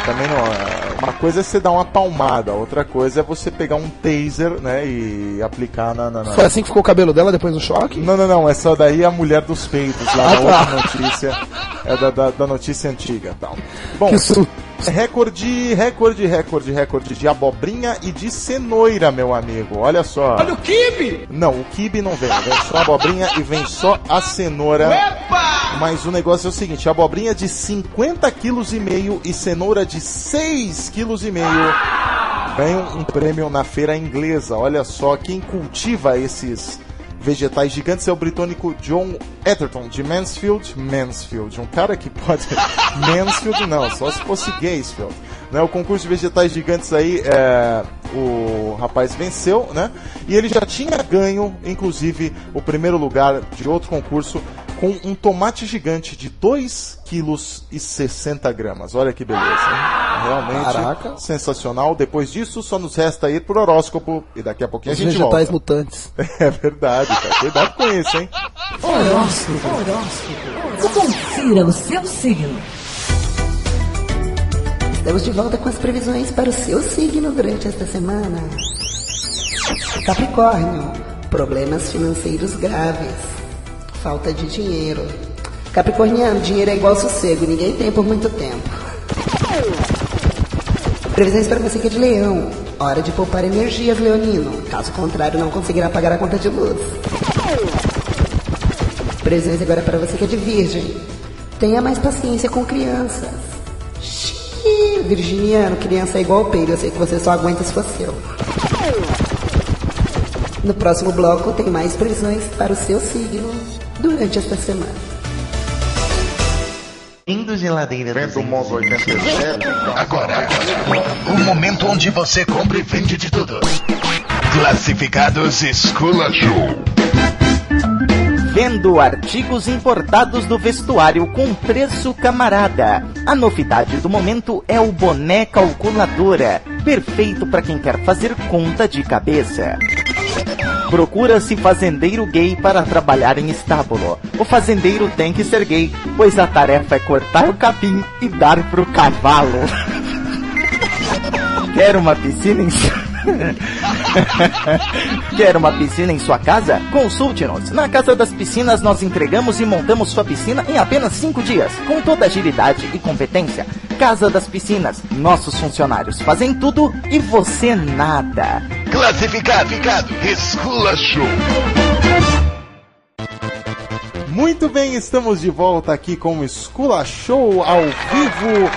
[SPEAKER 2] Também não. é- Uma coisa é você dar uma palmada, outra coisa é você pegar um taser, né? E aplicar na. na, na-
[SPEAKER 3] Foi assim que ficou o cabelo dela depois do choque?
[SPEAKER 2] Não, não, não. Essa daí é a mulher dos peitos lá
[SPEAKER 3] Ah,
[SPEAKER 2] na
[SPEAKER 3] tá.
[SPEAKER 2] outra notícia. É da, da, da notícia antiga tal. Bom,
[SPEAKER 3] Que su...
[SPEAKER 2] recorde, recorde, recorde, recorde de abobrinha e de cenoura, meu amigo. Olha só. Olha o kibe! Não, o kibe não vem. Vem só a abobrinha e vem só a cenoura. Mas o negócio é o seguinte, abobrinha de 50 quilos e meio e cenoura de 6 quilos e meio ganham um prêmio na feira inglesa. Olha só, quem cultiva esses vegetais gigantes é o britânico John Etherton, de Mansfield, Mansfield. Um cara que pode... Mansfield não, só se fosse Gaysfield. Né, o concurso de vegetais gigantes aí é, o rapaz venceu, né? E ele já tinha ganho, inclusive, o primeiro lugar de outro concurso com um tomate gigante de 2 quilos e 60 gramas. Olha que beleza, hein? Realmente
[SPEAKER 3] Caraca.
[SPEAKER 2] sensacional. Depois disso, só nos resta ir pro horóscopo e daqui a pouquinho
[SPEAKER 3] Os
[SPEAKER 2] a gente
[SPEAKER 3] vegetais
[SPEAKER 2] volta.
[SPEAKER 3] mutantes.
[SPEAKER 2] É verdade, cara. Cuidado com isso, hein?
[SPEAKER 4] Horóscopo. Horóscopo. Confira o seu signo.
[SPEAKER 5] Estamos de volta com as previsões para o seu signo durante esta semana. Capricórnio, problemas financeiros graves, falta de dinheiro. Capricorniano, dinheiro é igual sossego, ninguém tem por muito tempo. Previsões para você que é de leão, hora de poupar energias, leonino. Caso contrário, não conseguirá pagar a conta de luz. Previsões agora para você que é de virgem. Tenha mais paciência com crianças. Xiii, virginiano, criança é igual peido, eu sei que você só aguenta se for seu. No próximo bloco tem mais previsões para o seu signo durante esta semana.
[SPEAKER 9] Indo geladeira do
[SPEAKER 1] Vendo o modo 87.
[SPEAKER 9] Agora, o momento onde você compra e vende de tudo. Classificados Esculachou.
[SPEAKER 10] Vendo artigos importados do vestuário com preço camarada. A novidade do momento é o boné calculadora, perfeito para quem quer fazer conta de cabeça. Procura-se fazendeiro gay para trabalhar em estábulo. O fazendeiro tem que ser gay, pois a tarefa é cortar o capim e dar pro cavalo. Quer uma piscina em. Quer uma piscina em sua casa? Consulte-nos. Na Casa das Piscinas nós entregamos e montamos sua piscina em apenas 5 dias, com toda agilidade e competência. Casa das Piscinas. Nossos funcionários fazem tudo e você nada.
[SPEAKER 9] Classificado Esculachou.
[SPEAKER 2] Muito bem, estamos de volta aqui com o Escola Show ao vivo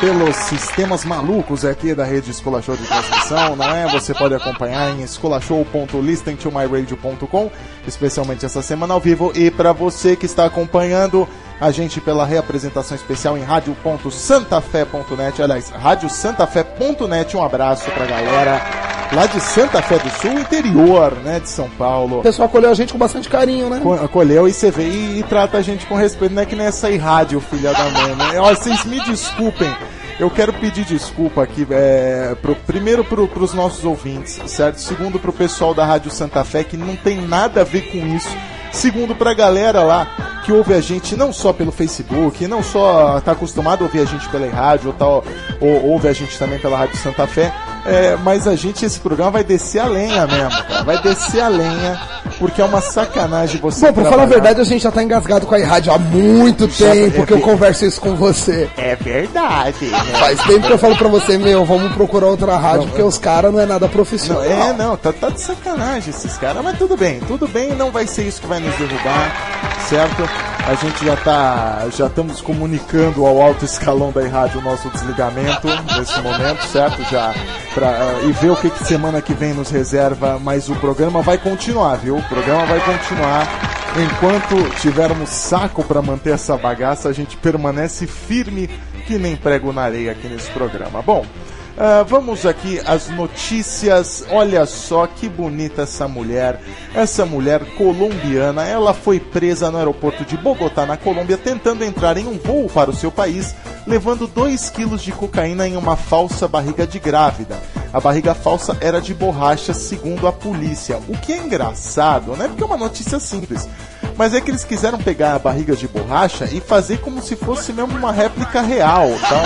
[SPEAKER 2] pelos sistemas malucos aqui da rede Escola Show de transmissão, não é? Você pode acompanhar em escolashow.listentomyradio.com, especialmente essa semana ao vivo. E para você que está acompanhando a gente pela reapresentação especial em radio.santafé.net, aliás, radiosantafé.net, um abraço pra galera lá de Santa Fé do Sul, interior, né, de São Paulo
[SPEAKER 3] O pessoal acolheu a gente com bastante carinho, né?
[SPEAKER 2] co- acolheu e você vê e, e trata a gente com respeito, não é que nem essa aí rádio, filha da mãe, né? Ó, vocês me desculpem, eu quero pedir desculpa aqui, é, pro, primeiro pro, pros nossos ouvintes, certo? Segundo pro pessoal da Rádio Santa Fé, que não tem nada a ver com isso. Segundo pra galera lá que ouve a gente não só pelo Facebook, não só tá acostumado a ouvir a gente pela rádio, ou, tal, ou ouve a gente também pela Rádio Santa Fé, é, mas a gente, esse programa vai descer a lenha mesmo, cara. Vai descer a lenha, porque é uma sacanagem você.
[SPEAKER 3] Bom, pra falar a
[SPEAKER 2] trabalhar-
[SPEAKER 3] verdade, a gente já tá engasgado com a rádio há muito
[SPEAKER 2] Já-
[SPEAKER 3] tempo
[SPEAKER 2] é
[SPEAKER 3] que eu
[SPEAKER 2] ver-
[SPEAKER 3] converso isso com você.
[SPEAKER 2] É verdade. né?
[SPEAKER 3] Faz tempo que eu falo pra você, meu, vamos procurar outra rádio, porque os caras não é nada
[SPEAKER 2] Não,
[SPEAKER 3] profissional.
[SPEAKER 2] é, não, tá, tá de sacanagem esses caras, mas tudo bem, tudo bem, não vai ser isso que vai nos derrubar, certo? A gente já tá, já estamos comunicando ao alto escalão da rádio o nosso desligamento nesse momento, certo? Já pra, e ver o que, que semana que vem nos reserva, mas o programa vai continuar, viu? O programa vai continuar. Enquanto tivermos saco para manter essa bagaça, a gente permanece firme que nem prego na areia aqui nesse programa. Bom, ah, vamos aqui às notícias. Olha só que bonita essa mulher. Essa mulher colombiana, ela foi presa no aeroporto de Bogotá, na Colômbia, tentando entrar em um voo para o seu país, levando 2 quilos de cocaína em uma falsa barriga de grávida. A barriga falsa era de borracha, segundo a polícia. O que é engraçado, né? Porque é uma notícia simples. Mas é que eles quiseram pegar a barriga de borracha e fazer como se fosse mesmo uma réplica real, tá?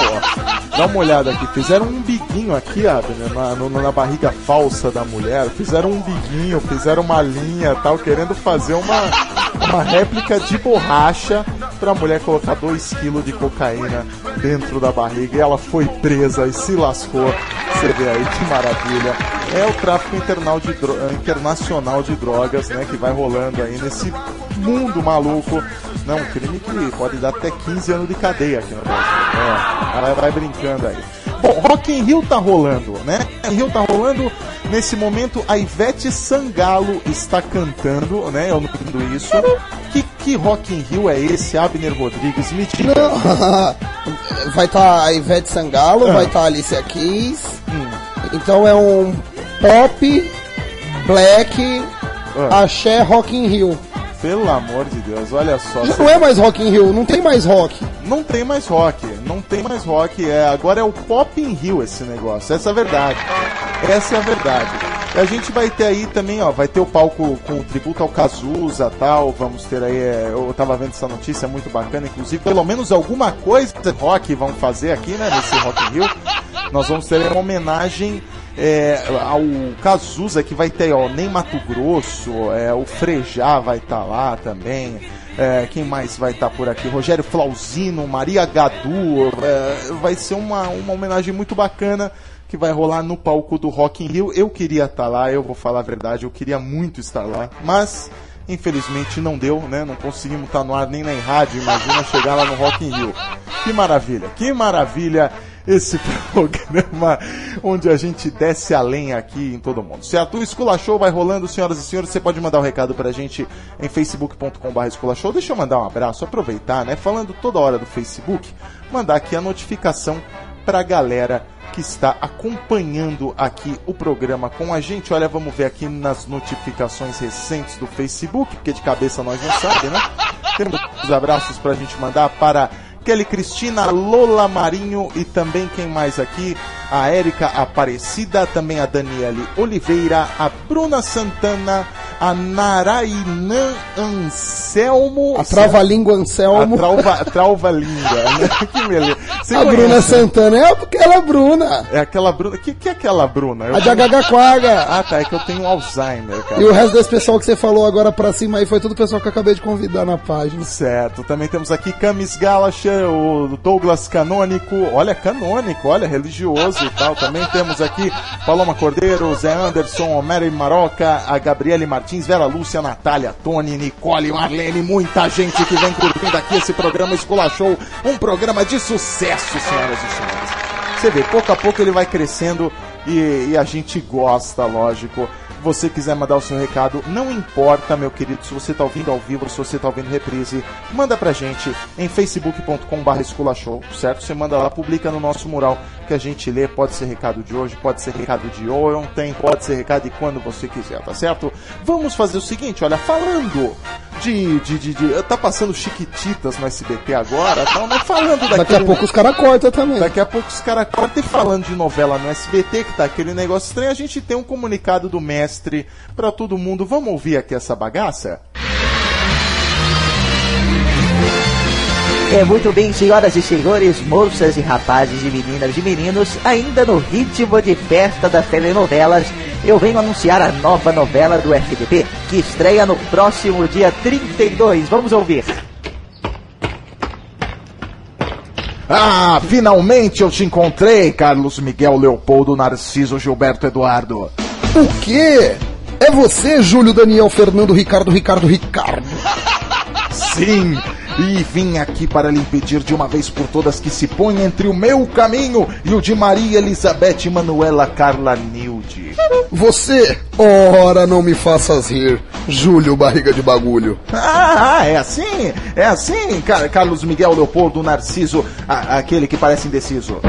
[SPEAKER 2] Ó. Dá uma olhada aqui. Fizeram um biguinho aqui, Abner, na, no- na barriga falsa da mulher. Fizeram um biguinho, fizeram uma linha tal, querendo fazer uma, uma réplica de borracha pra mulher colocar 2 kg de cocaína dentro da barriga. E ela foi presa e se lascou. Você vê aí que maravilha. É o tráfico de internacional de drogas, né? Que vai rolando aí nesse mundo maluco. Não, um crime que pode dar até 15 anos de cadeia aqui no Brasil. É, ela vai brincando aí. Bom, Rock in Rio tá rolando, né? Rio tá rolando. Nesse momento, a Ivete Sangalo está cantando, né? Eu não entendo isso. Que, que Rock in Rio é esse, Abner Rodrigues? Me diga.
[SPEAKER 3] vai estar a Ivete Sangalo,
[SPEAKER 2] Ah.
[SPEAKER 3] vai estar a Alicia Keys.
[SPEAKER 2] Hum.
[SPEAKER 3] Então é um pop, black,
[SPEAKER 2] Ah.
[SPEAKER 3] axé, rock in Rio.
[SPEAKER 2] Pelo amor de Deus, olha só.
[SPEAKER 3] Já
[SPEAKER 2] cê-
[SPEAKER 3] não é mais rock in Rio, não tem mais rock.
[SPEAKER 2] Não tem mais rock, não tem mais rock. É, agora é o Pop in Rio esse negócio. Essa é a verdade. Essa é a verdade. E a gente vai ter aí também, ó, vai ter o palco com o tributo ao Cazuza tal. Vamos ter aí, é, eu tava vendo essa notícia muito bacana, inclusive, pelo menos alguma coisa rock vão fazer aqui, né, nesse Rock in Rio. Nós vamos ter uma homenagem é, ao Cazuza, que vai ter, ó, nem Mato Grosso, é, o Frejá vai estar lá também. É, quem mais vai estar por aqui? Rogério Flauzino, Maria Gadu. é, vai ser uma, uma homenagem muito bacana que vai rolar no palco do Rock in Rio. Eu queria estar lá, eu vou falar a verdade, eu queria muito estar lá, mas infelizmente não deu, né? Não conseguimos estar no ar nem na rádio, imagina chegar lá no Rock in Rio. Que maravilha, que maravilha esse programa onde a gente desce além aqui em todo mundo. Certo? O Escola Show vai rolando, senhoras e senhores. Você pode mandar um recado pra gente em facebook.com.br Escola Show. Deixa eu mandar um abraço, aproveitar, né? Falando toda hora do Facebook, mandar aqui a notificação pra galera que está acompanhando aqui o programa com a gente. Olha, vamos ver aqui nas notificações recentes do Facebook, porque de cabeça nós não sabemos, né? Temos os abraços pra gente mandar para Kelly Cristina, Lola Marinho e também quem mais aqui? A Érica Aparecida, também a Daniele Oliveira, a Bruna Santana, a Narainã Anselmo.
[SPEAKER 3] A trava-língua Anselmo.
[SPEAKER 2] A trava, trava né? Que beleza. Você
[SPEAKER 3] a Bruna
[SPEAKER 2] conhece?
[SPEAKER 3] Santana é aquela Bruna.
[SPEAKER 2] É aquela Bruna. Que que é aquela Bruna? Eu
[SPEAKER 3] A de Agagaquaga.
[SPEAKER 2] Ah, tá. É que eu tenho Alzheimer, cara.
[SPEAKER 3] E o resto desse pessoal que você falou agora pra cima aí foi tudo o pessoal que eu acabei de convidar na página.
[SPEAKER 2] Certo. Também temos aqui Camis Galacher, o Douglas Canônico. Olha, canônico, olha, religioso e tal. Também temos aqui Paloma Cordeiro, Zé Anderson, Mary Maroca, a Gabriele Martins, Vera Lúcia, Natália, Tony, Nicole, Marlene, muita gente que vem curtindo aqui esse programa Escola Show. Um programa de sucesso, senhoras e senhores. Você vê, pouco a pouco ele vai crescendo e, e a gente gosta, lógico. Você quiser mandar o seu recado, não importa, meu querido, se você está ouvindo ao vivo, se você está ouvindo reprise, manda pra gente em facebook.com.br escolashow, certo? Você manda lá, publica no nosso mural que a gente lê. Pode ser recado de hoje, pode ser recado de ontem, pode ser recado de quando você quiser, tá certo? Vamos fazer o seguinte, olha, falando de. de, de, de tá passando Chiquititas no SBT agora, tá? Mas falando daquele.
[SPEAKER 3] Daqui a pouco os caras cortam também.
[SPEAKER 2] Daqui a pouco os caras cortam e falando de novela no SBT, que tá aquele negócio estranho, a gente tem um comunicado do mestre pra todo mundo. Vamos ouvir aqui essa bagaça?
[SPEAKER 11] É muito bem, senhoras e senhores, moças e rapazes e meninas e meninos, ainda no ritmo de festa das telenovelas, eu venho anunciar a nova novela do SBT, que estreia no próximo dia 32. Vamos ouvir.
[SPEAKER 2] Ah, finalmente eu te encontrei, Carlos Miguel Leopoldo Narciso Gilberto Eduardo.
[SPEAKER 3] O quê? É você, Júlio Daniel Fernando Ricardo Ricardo Ricardo?
[SPEAKER 2] Sim, e vim aqui para lhe impedir de uma vez por todas que se ponha entre o meu caminho e o de Maria Elizabeth Manuela Carla Nilde.
[SPEAKER 3] Você? Ora, não me faças rir, Júlio Barriga de Bagulho.
[SPEAKER 2] Ah, é assim? É assim, Car Carlos Miguel Leopoldo Narciso, aquele que parece indeciso.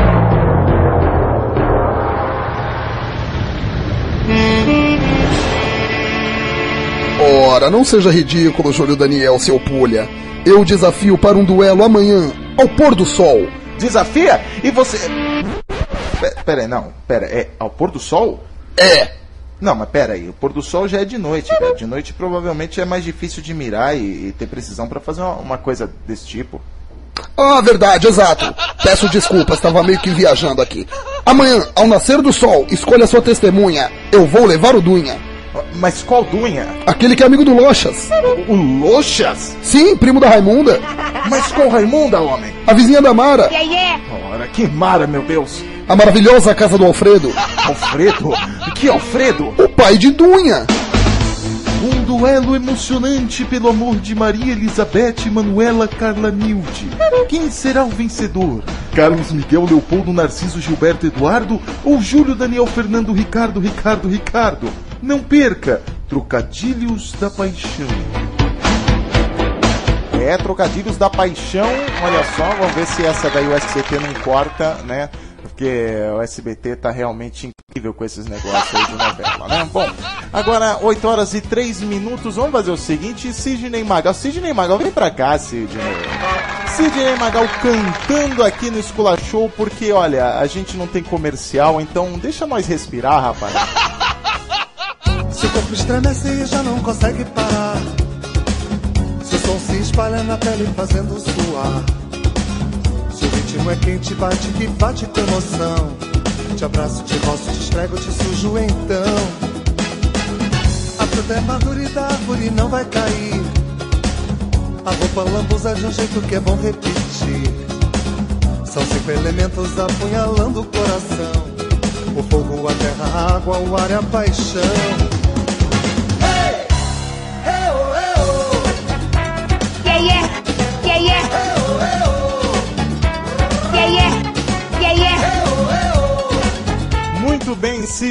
[SPEAKER 3] Ora, não seja ridículo, Júlio Daniel, seu pulha. Eu desafio para um duelo amanhã, ao pôr do sol.
[SPEAKER 2] Desafia? E você. Pe- Pera aí, não, pera, é ao pôr do sol?
[SPEAKER 3] É.
[SPEAKER 2] Não, mas pera aí, o pôr do sol já é de noite, cara. De noite provavelmente é mais difícil de mirar e, e ter precisão pra fazer uma, uma coisa desse tipo.
[SPEAKER 3] Ah, verdade, exato. Peço desculpas, estava meio que viajando aqui. Amanhã, ao nascer do sol, escolha sua testemunha. Eu vou levar o Dunha.
[SPEAKER 2] Mas qual Dunha?
[SPEAKER 3] Aquele que é amigo do Lochas.
[SPEAKER 2] O Lochas?
[SPEAKER 3] Sim, primo da Raimunda.
[SPEAKER 2] Mas qual Raimunda, homem?
[SPEAKER 3] A vizinha da Mara.
[SPEAKER 2] Ora, que mara, meu Deus!
[SPEAKER 3] A maravilhosa casa do Alfredo.
[SPEAKER 2] Alfredo? Que Alfredo?
[SPEAKER 3] O pai de Dunha.
[SPEAKER 2] Um duelo emocionante pelo amor de Maria Elizabeth Manuela Carla Nilde. Quem será o vencedor? Carlos Miguel Leopoldo Narciso Gilberto Eduardo ou Júlio Daniel Fernando Ricardo Ricardo Ricardo? Não perca! Trocadilhos da Paixão. É, Trocadilhos da Paixão. Olha só, vamos ver se essa daí o SCT não corta, né? Porque o SBT tá realmente incrível com esses negócios aí de novela, né? Bom, agora 8 horas e 3 minutos, vamos fazer o seguinte, Sidney Magal. Sidney Magal, vem pra cá, Sidney. Sidney Magal cantando aqui no Escola Show, porque olha, a gente não tem comercial, então deixa nós respirar, rapaz.
[SPEAKER 12] Seu corpo estremece e já não consegue parar. Seu som se espalha na pele fazendo suar. Seu ritmo é quente, bate que bate com emoção. Te abraço, te roço, te esfrego, te sujo então. A fruta é madura e da árvore não vai cair. A roupa lambuza de um jeito que é bom repetir. São cinco elementos apunhalando o coração. O fogo, a terra, a água, o ar e a paixão.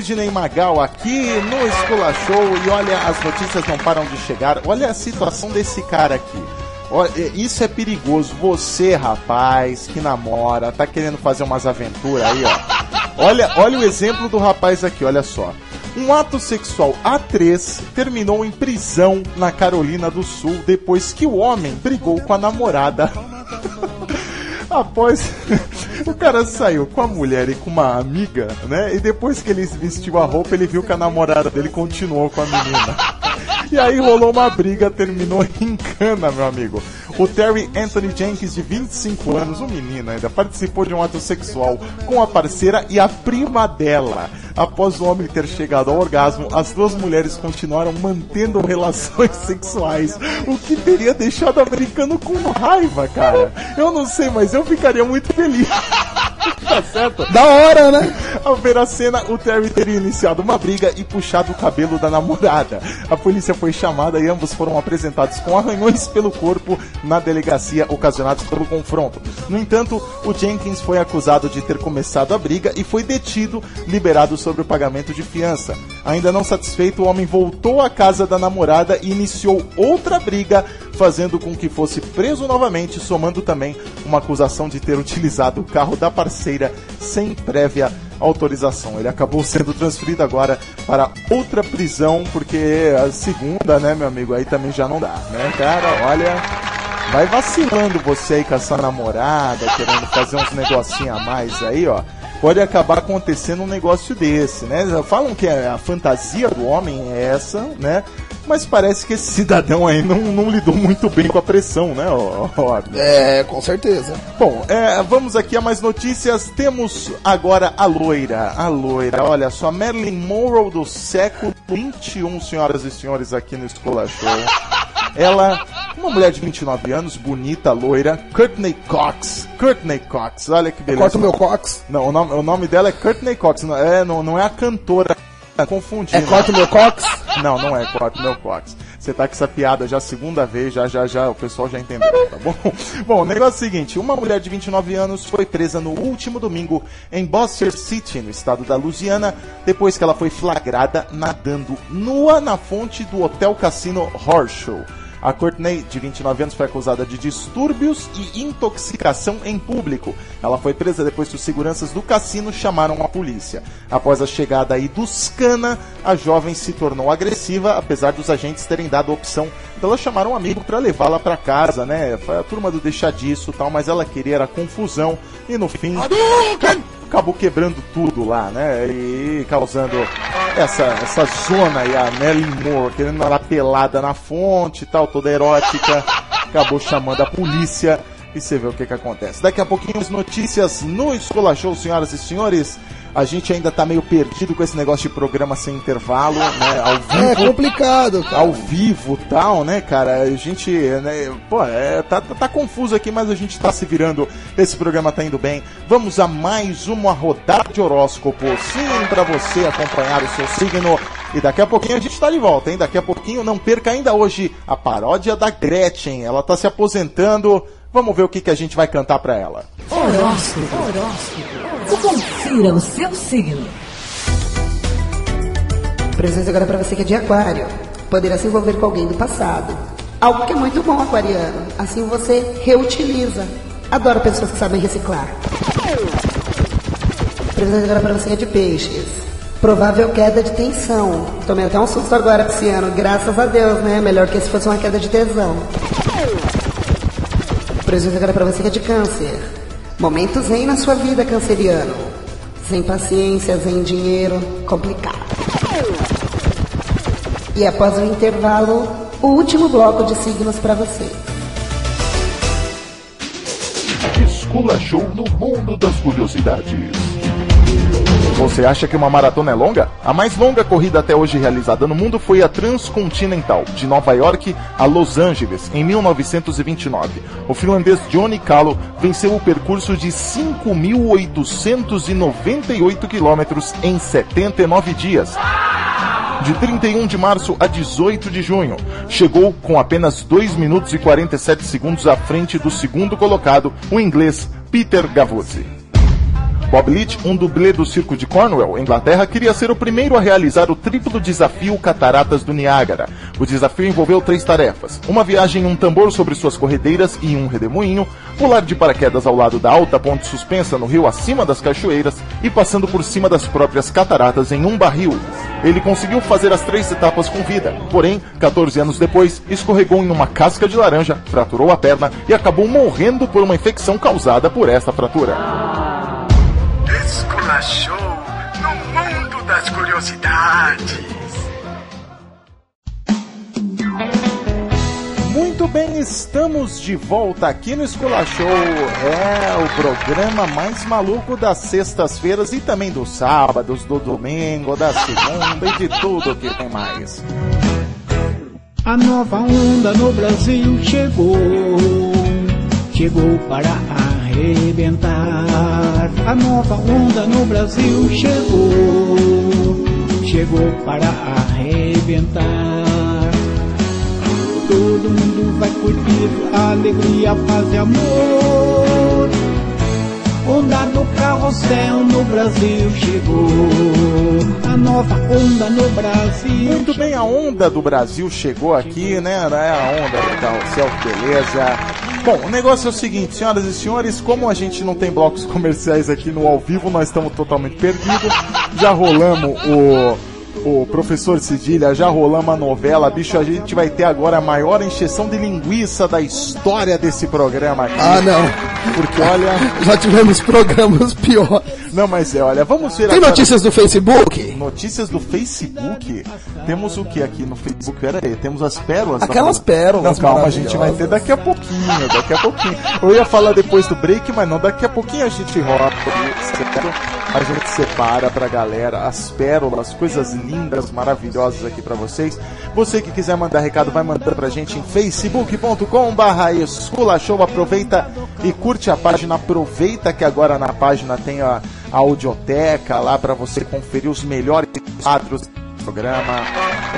[SPEAKER 2] Sidney Magal aqui no Escola Show e olha, as notícias não param de chegar. Olha a situação desse cara aqui. Olha, isso é perigoso. Você, rapaz, que namora, tá querendo fazer umas aventuras aí, ó. Olha, olha o exemplo do rapaz aqui, olha só. Um ato sexual A3 terminou em prisão na Carolina do Sul depois que o homem brigou com a namorada. Após o cara saiu com a mulher e com uma amiga, né? E depois que ele vestiu a roupa, ele viu que a namorada dele continuou com a menina. E aí rolou uma briga, terminou em cana, meu amigo. O Terry Anthony Jenkins, de 25 anos, um menino ainda, participou de um ato sexual com a parceira e a prima dela. Após o homem ter chegado ao orgasmo, as duas mulheres continuaram mantendo relações sexuais, o que teria deixado a americano com raiva, cara. Eu não sei, mas eu ficaria muito feliz. tá certo?
[SPEAKER 3] Da hora, né?
[SPEAKER 2] Ao ver a cena, o Terry teria iniciado uma briga e puxado o cabelo da namorada. A polícia foi chamada e ambos foram apresentados com arranhões pelo corpo na delegacia ocasionados pelo confronto. No entanto, o Jenkins foi acusado de ter começado a briga e foi detido, liberado sobre o pagamento de fiança. Ainda não satisfeito, o homem voltou à casa da namorada e iniciou outra briga, fazendo com que fosse preso novamente, somando também uma acusação de ter utilizado o carro da parceira sem prévia autorização. Ele acabou sendo transferido agora para outra prisão, porque a segunda, né, meu amigo, aí também já não dá, né, cara? Olha, vai vacilando você aí com a sua namorada, querendo fazer uns negocinhos a mais aí, ó. Pode acabar acontecendo um negócio desse, né? Falam que a fantasia do homem é essa, né? Mas parece que esse cidadão aí não, não lidou muito bem com a pressão, né, ó,
[SPEAKER 3] É, com certeza.
[SPEAKER 2] Bom, é, vamos aqui a mais notícias. Temos agora a loira. A loira, olha só, Marilyn Monroe do século 21, senhoras e senhores, aqui no Escola Show. Ela, uma mulher de 29 anos, bonita, loira, Courtney Cox. Courtney Cox, olha que beleza.
[SPEAKER 3] Corta o meu cox.
[SPEAKER 2] Não, o nome, o nome dela é Courtney Cox, não é, não, não é a cantora. Tá confundindo.
[SPEAKER 3] É corta o meu cox?
[SPEAKER 2] Não, não é corta o meu cox. Você tá com essa piada já segunda vez, já, já, já, o pessoal já entendeu, tá bom? Bom, o negócio é o seguinte, uma mulher de 29 anos foi presa no último domingo em Bossier City, no estado da Louisiana, depois que ela foi flagrada nadando nua na fonte do Hotel Cassino Horseshoe. A Courtney, de 29 anos, foi acusada de distúrbios e intoxicação em público. Ela foi presa depois que os seguranças do cassino chamaram a polícia. Após a chegada aí dos cana, a jovem se tornou agressiva, apesar dos agentes terem dado a opção dela chamar um amigo para levá-la para casa, né? Foi a turma do deixar disso tal, mas ela queria era confusão e no fim acabou quebrando tudo lá, né? E causando essa, essa zona aí, a Nelly Moore, querendo ela pelada na fonte e tal, toda erótica, acabou chamando a polícia e você vê o que que acontece. Daqui a pouquinho as notícias no Escola Show, senhoras e senhores. A gente ainda tá meio perdido com esse negócio de programa sem intervalo, né? Ao vivo.
[SPEAKER 3] É complicado, cara.
[SPEAKER 2] Ao vivo tal, né, cara? A gente, né, pô, é, tá, tá, tá confuso aqui, mas a gente tá se virando. Esse programa tá indo bem. Vamos a mais uma rodada de horóscopo. Sim, pra você acompanhar o seu signo. E daqui a pouquinho a gente tá de volta, hein? Daqui a pouquinho, não perca ainda hoje a paródia da Gretchen. Ela tá se aposentando. Vamos ver o que, que a gente vai cantar pra ela.
[SPEAKER 4] Horóscopo. Horóscopo. Confira o seu signo.
[SPEAKER 5] Previsões agora para você que é de aquário. Poderá se envolver com alguém do passado. Algo que é muito bom, aquariano. Assim você reutiliza. Adoro pessoas que sabem reciclar. Previsões agora para você que é de peixes. Provável queda de tensão. Tomei até um susto agora, Pisciano. Graças a Deus, né? Melhor que se fosse uma queda de tesão. Previsões agora para você que é de câncer. Momentos zen na sua vida, canceriano. Sem paciência, sem dinheiro, complicado. E após o intervalo, o último bloco de signos para você.
[SPEAKER 1] Esculachou no mundo das curiosidades.
[SPEAKER 2] Você acha que uma maratona é longa? A mais longa corrida até hoje realizada no mundo foi a Transcontinental, de Nova York a Los Angeles, em 1929. O finlandês Johnny Callow venceu o percurso de 5.898 quilômetros em 79 dias. De 31 de março a 18 de junho, chegou com apenas 2 minutos e 47 segundos à frente do segundo colocado, o inglês Peter Gavuzzi. Bob Leach, um dublê do circo de Cornwall, Inglaterra, queria ser o primeiro a realizar o triplo desafio Cataratas do Niágara. O desafio envolveu três tarefas: uma viagem em um tambor sobre suas corredeiras e um redemoinho, pular de paraquedas ao lado da alta ponte suspensa no rio acima das cachoeiras e passando por cima das próprias cataratas em um barril. Ele conseguiu fazer as três etapas com vida, porém, 14 anos depois, escorregou em uma casca de laranja, fraturou a perna e acabou morrendo por uma infecção causada por esta fratura.
[SPEAKER 13] Esculachou no mundo das curiosidades.
[SPEAKER 2] Muito bem, estamos de volta aqui no Escola Show. É o programa mais maluco das sextas-feiras e também dos sábados, do domingo, da segunda e de tudo que tem mais.
[SPEAKER 14] A nova onda no Brasil chegou, chegou para arrebentar. A nova onda no Brasil chegou, chegou para arrebentar. Todo mundo vai curtir alegria, paz e amor. Onda do carrossel no Brasil chegou. A nova onda no Brasil.
[SPEAKER 2] Muito bem, a onda do Brasil chegou aqui, né? É a onda do carrossel, beleza. Bom, o negócio é o seguinte, senhoras e senhores, como a gente não tem blocos comerciais aqui no ao vivo, nós estamos totalmente perdidos. Já rolamos o o professor Cedilha, já rolamos a novela, bicho, a gente vai ter agora a maior encheção de linguiça da história desse programa aqui.
[SPEAKER 3] Ah, não.
[SPEAKER 2] Porque olha.
[SPEAKER 3] Já tivemos programas piores.
[SPEAKER 2] Não, mas é, olha, vamos ver
[SPEAKER 3] Tem
[SPEAKER 2] agora-
[SPEAKER 3] notícias do Facebook?
[SPEAKER 2] Notícias do Facebook? Temos o que aqui no Facebook? Pera aí, temos as pérolas.
[SPEAKER 3] Aquelas
[SPEAKER 2] Não,
[SPEAKER 3] pérolas
[SPEAKER 2] calma, a gente vai ter daqui a pouquinho, daqui a pouquinho. Eu ia falar depois do break, mas não, daqui a pouquinho a gente rola. A gente separa pra galera as pérolas, coisas lindas, maravilhosas aqui pra vocês. Você que quiser mandar recado, vai mandando pra gente em facebook.com barra Show. Aproveita e curte a página. Aproveita que agora na página tem a, a audioteca lá pra você conferir os melhores quadros programa.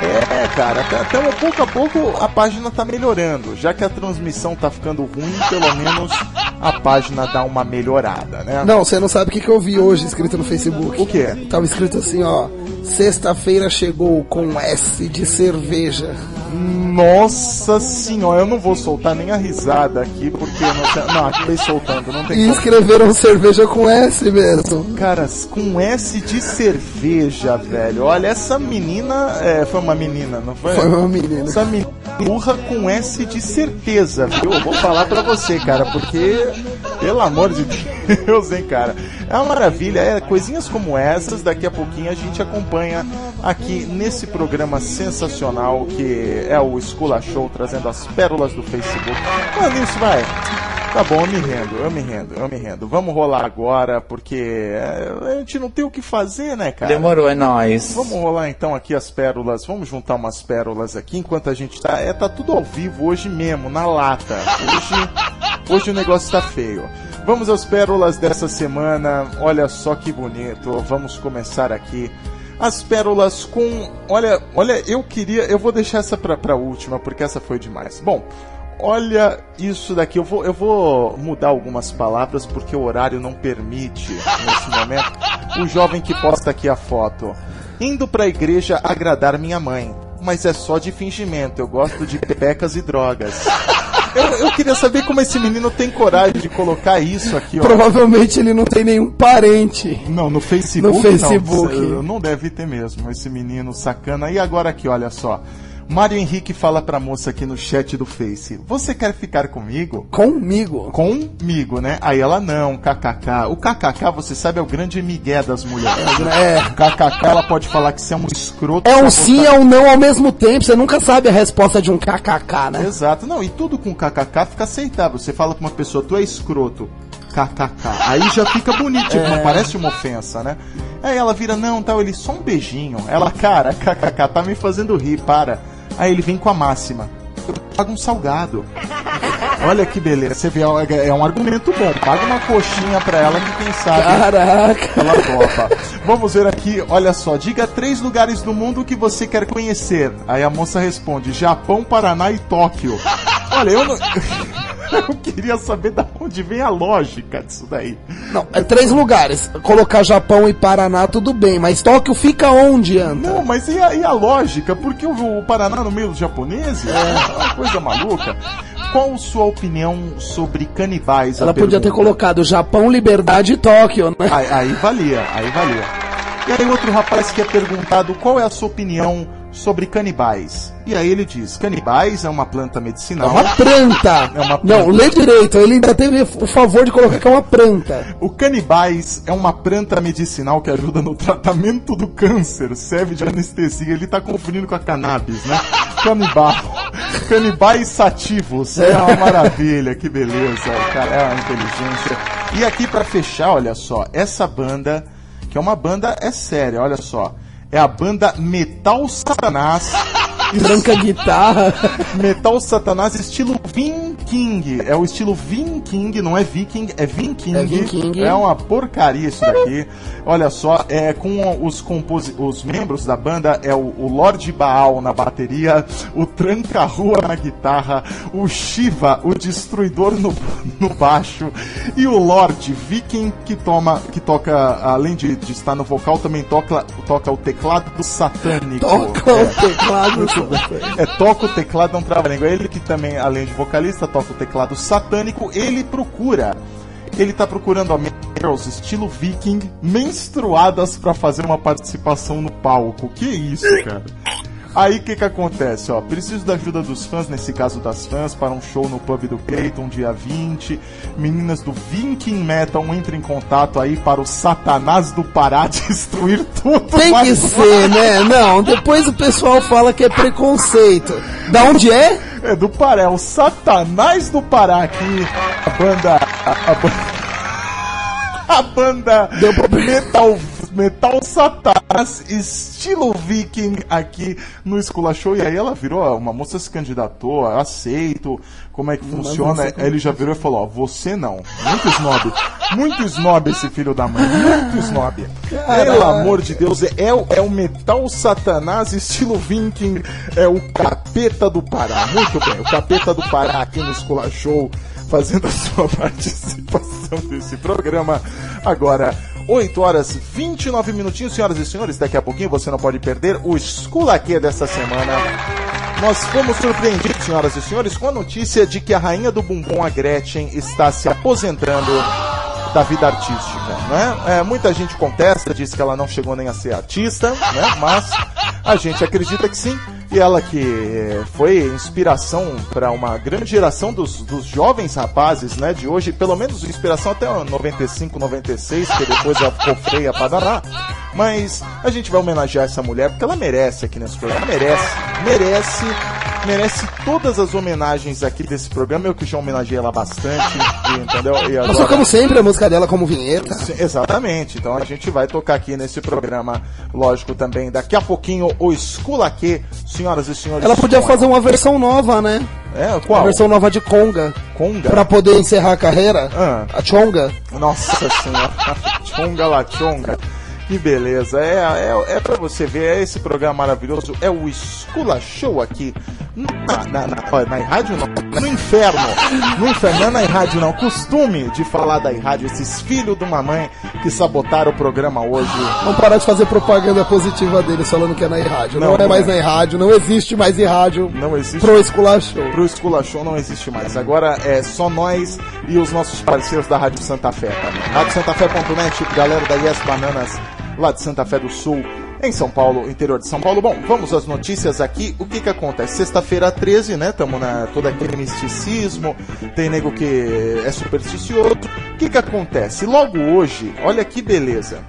[SPEAKER 2] É, cara, tá- então pouco a pouco a página tá melhorando. Já que a transmissão tá ficando ruim, pelo menos a página dá uma melhorada, né?
[SPEAKER 3] Não, você não sabe o que, que eu vi hoje escrito no Facebook.
[SPEAKER 2] O quê?
[SPEAKER 3] Tava escrito assim, ó. Sexta-feira chegou com S de cerveja.
[SPEAKER 2] Nossa senhora, eu não vou soltar nem a risada aqui, porque não, não acabei soltando, não tem
[SPEAKER 3] E
[SPEAKER 2] como.
[SPEAKER 3] escreveram cerveja com S mesmo.
[SPEAKER 2] Caras, com S de cerveja, velho. Olha, essa menina. É, foi uma menina, não foi?
[SPEAKER 3] Foi uma menina.
[SPEAKER 2] Essa menina burra com S de certeza, viu? Eu vou falar pra você, cara, porque. Pelo amor de Deus, hein, cara. É uma maravilha. É coisinhas como essas, daqui a pouquinho a gente acompanha aqui nesse programa sensacional que é o Escola Show, trazendo as pérolas do Facebook. Mano, isso vai. Tá bom, eu me rendo, eu me rendo, eu me rendo. Vamos rolar agora, porque é, a gente não tem o que fazer, né, cara?
[SPEAKER 15] Demorou, é nóis.
[SPEAKER 2] Vamos rolar então aqui as pérolas, vamos juntar umas pérolas aqui enquanto a gente tá. É, tá tudo ao vivo hoje mesmo, na lata. Hoje, hoje o negócio tá feio. Vamos às pérolas dessa semana. Olha só que bonito. Vamos começar aqui. As pérolas com. Olha, olha, eu queria. Eu vou deixar essa pra, pra última, porque essa foi demais. Bom, olha isso daqui. Eu vou, eu vou mudar algumas palavras porque o horário não permite nesse momento. O jovem que posta aqui a foto. Indo pra igreja agradar minha mãe. Mas é só de fingimento. Eu gosto de pecas e drogas. Eu, eu queria saber como esse menino tem coragem de colocar isso aqui, ó.
[SPEAKER 3] Provavelmente ele não tem nenhum parente.
[SPEAKER 2] Não, no Facebook.
[SPEAKER 3] No Facebook.
[SPEAKER 2] Não, não deve ter mesmo, esse menino sacana. E agora aqui, olha só. Mário Henrique fala pra moça aqui no chat do Face: Você quer ficar comigo?
[SPEAKER 3] Comigo.
[SPEAKER 2] Comigo, né? Aí ela não, kkk. O kkk, você sabe, é o grande migué das mulheres.
[SPEAKER 3] É.
[SPEAKER 2] kkk, ela pode falar que você é um escroto.
[SPEAKER 3] É um sim, é um não ao mesmo tempo. Você nunca sabe a resposta de um kkk, né?
[SPEAKER 2] Exato. Não, e tudo com kkk fica aceitável. Você fala pra uma pessoa, tu é escroto. KKK. Aí já fica bonito, tipo,
[SPEAKER 3] É.
[SPEAKER 2] não parece uma ofensa, né? Aí ela vira, não, tal, ele só um beijinho. Ela, cara, KKK, tá me fazendo rir, para. Aí ele vem com a máxima. Eu pago um salgado. Olha que beleza. Você vê, é é um argumento bom. Paga uma coxinha pra ela que quem sabe.
[SPEAKER 3] Caraca.
[SPEAKER 2] Ela topa. Vamos ver aqui, olha só. Diga três lugares do mundo que você quer conhecer. Aí a moça responde: Japão, Paraná e Tóquio. Olha, eu não. Eu queria saber da onde vem a lógica disso daí.
[SPEAKER 3] Não, é três lugares. Colocar Japão e Paraná, tudo bem. Mas Tóquio fica onde, Anta?
[SPEAKER 2] Não, mas e a, e a lógica? Porque o, o Paraná no meio dos japoneses? É uma coisa maluca. Qual sua opinião sobre canibais?
[SPEAKER 3] Ela podia ter
[SPEAKER 2] pergunta.
[SPEAKER 3] colocado Japão, Liberdade e Tóquio, né?
[SPEAKER 2] Aí, aí valia, aí valia. E aí outro rapaz que é perguntado qual é a sua opinião sobre canibais. E aí ele diz, canibais é uma planta
[SPEAKER 3] É
[SPEAKER 2] medicinal.
[SPEAKER 3] uma planta.
[SPEAKER 2] É uma planta.
[SPEAKER 3] Não, lê direito. Ele ainda teve o favor de colocar que é uma planta.
[SPEAKER 2] O canibais é uma planta medicinal que ajuda no tratamento do câncer, serve de anestesia. Ele tá confundindo com a cannabis, né? Canibal. Canibais sativos. É uma maravilha, que beleza. Cara, é uma inteligência. E aqui pra fechar, olha só, essa banda, que é uma banda, é séria, olha só. É a banda Metal Satanás.
[SPEAKER 3] Tranca guitarra.
[SPEAKER 2] Metal Satanás estilo Viking. É o estilo Viking, não é Viking, é Viking.
[SPEAKER 3] É Viking.
[SPEAKER 2] É uma porcaria isso daqui. Olha só, é com os os membros da banda é o, o Lorde Baal na bateria, o Tranca Rua na guitarra, o Shiva, o Destruidor no, no baixo e o Lorde Viking que toma que toca além de, de estar no vocal também toca toca o teclado satânico.
[SPEAKER 3] Toca o teclado.
[SPEAKER 2] É, toca o teclado, não trava a língua. Ele que também, além de vocalista, toca o teclado satânico. Ele procura. Ele tá procurando a girls estilo viking menstruadas pra fazer uma participação no palco. Que isso, cara? Aí o que que acontece, ó? Preciso da ajuda dos fãs, nesse caso das fãs, para um show no pub do Clayton, dia 20. Meninas do Viking Metal, entrem em contato aí para o Satanás do Pará destruir tudo.
[SPEAKER 3] Tem
[SPEAKER 2] mais
[SPEAKER 3] que ser, né? Não, depois o pessoal fala que é preconceito. Da onde é?
[SPEAKER 2] É do Pará, é o Satanás do Pará aqui. A banda. A, a banda. A banda Metal, Metal Satanás, estilo viking aqui no Escola Show. E aí ela virou, ó, uma moça se candidatou, aceito, como é que funciona. Aí ele já virou e falou, ó, você não. Muito snob. Muito snob esse filho da mãe. Muito snob. Pelo amor de Deus, é, é o- é o Metal Satanás, estilo viking, é o capeta do Pará. Muito bem, o capeta do Pará aqui no Escola Show fazendo a sua participação desse programa. Agora, 8 horas 29 minutinhos, senhoras e senhores. Daqui a pouquinho você não pode perder o Esculaquê dessa semana. Nós fomos surpreendidos, senhoras e senhores, com a notícia de que a rainha do bumbum, a Gretchen, está se aposentando da vida artística, né? É, muita gente contesta, diz que ela não chegou nem a ser artista, né? Mas a gente acredita que sim. E ela que eh, foi inspiração para uma grande geração dos, dos jovens rapazes, né? De hoje, pelo menos inspiração até o 95, 96, que depois ela ficou feia para danar. Mas a gente vai homenagear essa mulher porque ela merece aqui nesse programa. Merece, merece, merece todas as homenagens aqui desse programa. Eu que já homenageei ela bastante, entendeu? E
[SPEAKER 3] Nós
[SPEAKER 2] agora-
[SPEAKER 3] tocamos sempre a música dela como vinheta.
[SPEAKER 2] Sim, Exatamente. Então a gente vai tocar aqui nesse programa, lógico também. Daqui a pouquinho o Esculaquê, senhoras e senhores.
[SPEAKER 3] Ela podia fazer uma versão nova, né?
[SPEAKER 2] É,
[SPEAKER 3] Uma
[SPEAKER 2] qual?
[SPEAKER 3] versão nova de Conga.
[SPEAKER 2] Conga?
[SPEAKER 3] Pra poder encerrar a carreira.
[SPEAKER 2] Ah.
[SPEAKER 3] A Chonga.
[SPEAKER 2] Nossa senhora, chonga la chonga. Que beleza, é, é, é pra você ver, é esse programa maravilhoso, é o Escula Show aqui Na, na, na, na rádio não. No inferno. No inferno, não é na rádio não. Costume de falar da rádio, esses filhos de uma mãe que sabotaram o programa hoje.
[SPEAKER 3] Vamos parar de fazer propaganda positiva deles falando que é na rádio. Não,
[SPEAKER 2] Não,
[SPEAKER 3] é mais
[SPEAKER 2] é.
[SPEAKER 3] na rádio, não existe mais em rádio.
[SPEAKER 2] Não existe.
[SPEAKER 3] Pro Esculachou.
[SPEAKER 2] Pro Esculachou não existe mais. Agora é só nós e os nossos parceiros da Rádio Santa Fé também. RádioSantaFé.net, galera da Yes Bananas, lá de Santa Fé do Sul, em São Paulo, interior de São Paulo. Bom, vamos às notícias aqui. O que que acontece? Sexta-feira 13, né? Tamo na todo aquele misticismo. Tem nego que é supersticioso. O que que acontece? Logo hoje, olha que beleza.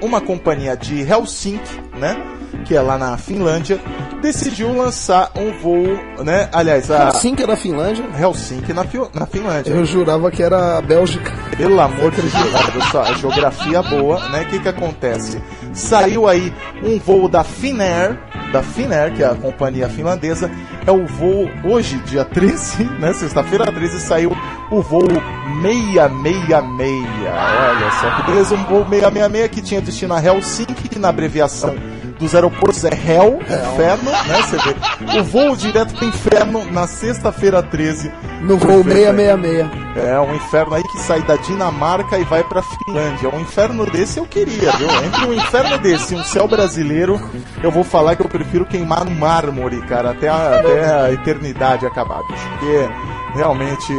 [SPEAKER 2] Uma companhia de Helsinki, né? Que é lá na Finlândia, decidiu lançar um voo, né? Aliás, a
[SPEAKER 3] Helsinki é na Finlândia?
[SPEAKER 2] Helsinki na, Fi- na Finlândia.
[SPEAKER 3] Eu jurava que era a Bélgica.
[SPEAKER 2] Pelo amor de Deus, a geografia boa, né? O que que acontece? Saiu aí um voo da Finnair, da Finnair, que é a companhia finlandesa, é o voo, hoje, dia 13, né? Sexta-feira 13, saiu o voo 666. Olha só que beleza, um voo 666 que tinha destino a Helsinki, na abreviação dos aeroportos é Hell, inferno, né? Você vê. O voo direto pro inferno na sexta-feira 13.
[SPEAKER 3] No voo
[SPEAKER 2] feito aí.
[SPEAKER 3] 666.
[SPEAKER 2] É um inferno aí que sai da Dinamarca e vai pra Finlândia. Um inferno desse eu queria, viu? Entre um inferno desse e um céu brasileiro, eu vou falar que eu prefiro queimar no mármore, cara, até a, até a eternidade acabar, bicho. Porque realmente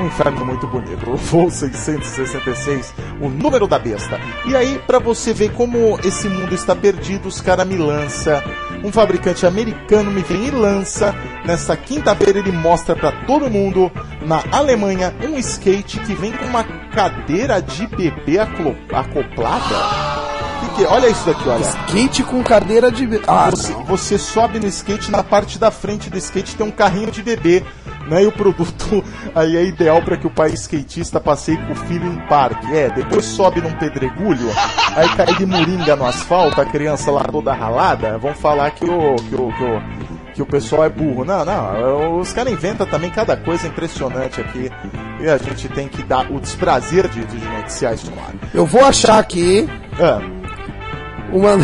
[SPEAKER 2] um inferno muito bonito. O voo 666, o número da besta. E aí, pra você ver como esse mundo está perdido, os caras me lança. Um fabricante americano me vem e lança. Nessa quinta-feira ele mostra pra todo mundo na Alemanha um skate que vem com uma cadeira de bebê acoplada. É? Olha isso daqui, olha.
[SPEAKER 3] Skate com cadeira de. be- Ah,
[SPEAKER 2] você, você sobe no skate, na parte da frente do skate tem um carrinho de bebê. Né? E o produto aí é ideal para que o pai skatista passeie com o filho em parque. É, depois sobe num pedregulho, aí cai de moringa no asfalto, a criança lá toda ralada, vão falar que o, que o, que o, que o pessoal é burro. Não, não, os caras inventam também cada coisa impressionante aqui. E a gente tem que dar o desprazer de, de noticiar isso no ar.
[SPEAKER 3] Eu vou achar aqui
[SPEAKER 2] Ah,
[SPEAKER 3] uma,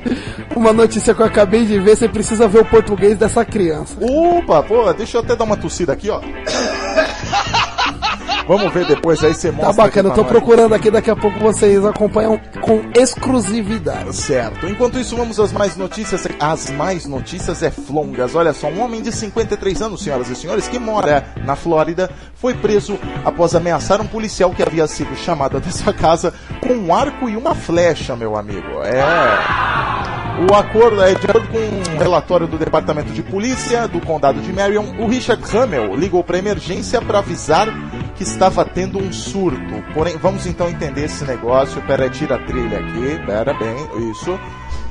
[SPEAKER 3] uma notícia que eu acabei de ver. Você precisa ver o português dessa criança.
[SPEAKER 2] Opa, pô, deixa eu até dar uma tossida aqui, ó. Vamos ver depois aí você mostra.
[SPEAKER 3] Tá bacana, eu tô
[SPEAKER 2] nós.
[SPEAKER 3] procurando aqui, daqui a pouco vocês acompanham com exclusividade.
[SPEAKER 2] Certo. Enquanto isso, vamos às mais notícias. As mais notícias é flongas. Olha só, um homem de 53 anos, senhoras e senhores, que mora na Flórida, foi preso após ameaçar um policial que havia sido chamado até sua casa com um arco e uma flecha, meu amigo. É. O acordo é de acordo com um relatório do Departamento de Polícia do Condado de Marion, o Richard Hamel ligou para emergência para avisar que estava tendo um surto. Porém, vamos então entender esse negócio. Pera, tira a trilha aqui. Pera, bem, isso.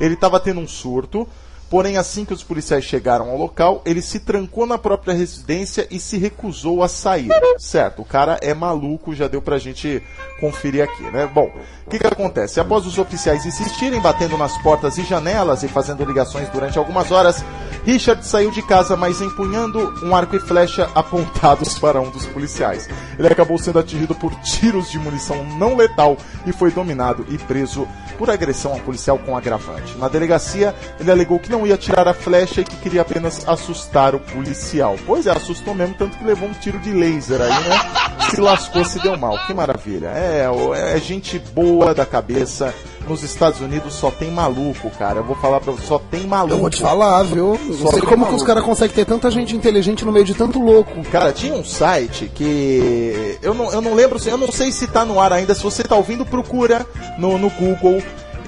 [SPEAKER 2] Ele estava tendo um surto. Porém, assim que os policiais chegaram ao local, ele se trancou na própria residência e se recusou a sair. Certo, o cara é maluco, já deu pra gente conferir aqui, né? Bom, o que, que acontece? Após os oficiais insistirem, batendo nas portas e janelas e fazendo ligações durante algumas horas, Richard saiu de casa, mas empunhando um arco e flecha apontados para um dos policiais. Ele acabou sendo atingido por tiros de munição não letal e foi dominado e preso por agressão ao policial com agravante. Na delegacia, ele alegou que não ia tirar a flecha e que queria apenas assustar o policial. Pois é, assustou mesmo, tanto que levou um tiro de laser aí, né? Se lascou, se deu mal. Que maravilha. É, o- é gente boa da cabeça. Nos Estados Unidos só tem maluco, cara. Eu vou falar pra você, só tem maluco.
[SPEAKER 3] Eu vou te falar, viu? Não
[SPEAKER 2] Só
[SPEAKER 3] sei como que
[SPEAKER 2] maluco.
[SPEAKER 3] os caras conseguem ter tanta gente inteligente no meio de tanto louco.
[SPEAKER 2] Cara, tinha um site que. Eu não, eu não lembro, se- eu não sei se tá no ar ainda. Se você tá ouvindo, procura no, no Google.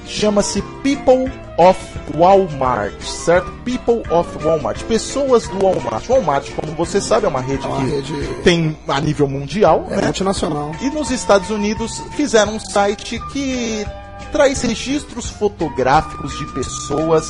[SPEAKER 2] Chama-se People of Walmart, certo? People of Walmart. Pessoas do Walmart. Walmart, como você sabe, é uma rede
[SPEAKER 3] uma
[SPEAKER 2] que
[SPEAKER 3] rede-
[SPEAKER 2] tem a nível mundial.
[SPEAKER 3] É
[SPEAKER 2] né?
[SPEAKER 3] multinacional.
[SPEAKER 2] E nos Estados Unidos fizeram um site que traz registros fotográficos de pessoas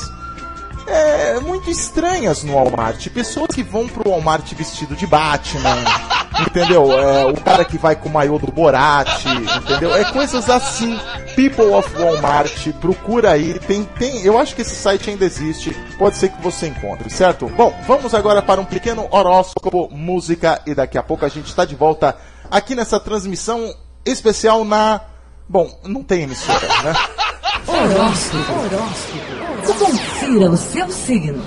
[SPEAKER 2] é, muito estranhas no Walmart. Pessoas que vão pro Walmart vestido de Batman, entendeu? É, o cara que vai com o maiô do Borat, entendeu? É coisas assim. People of Walmart, procura aí. Tem, tem, eu acho que esse site ainda existe. Pode ser que você encontre, certo? Bom, vamos agora para um pequeno horóscopo, música e daqui a pouco a gente está de volta aqui nessa transmissão especial na. Bom, não tem emissora, né?
[SPEAKER 4] Horóscopo. Horóscopo. Confira o seu signo.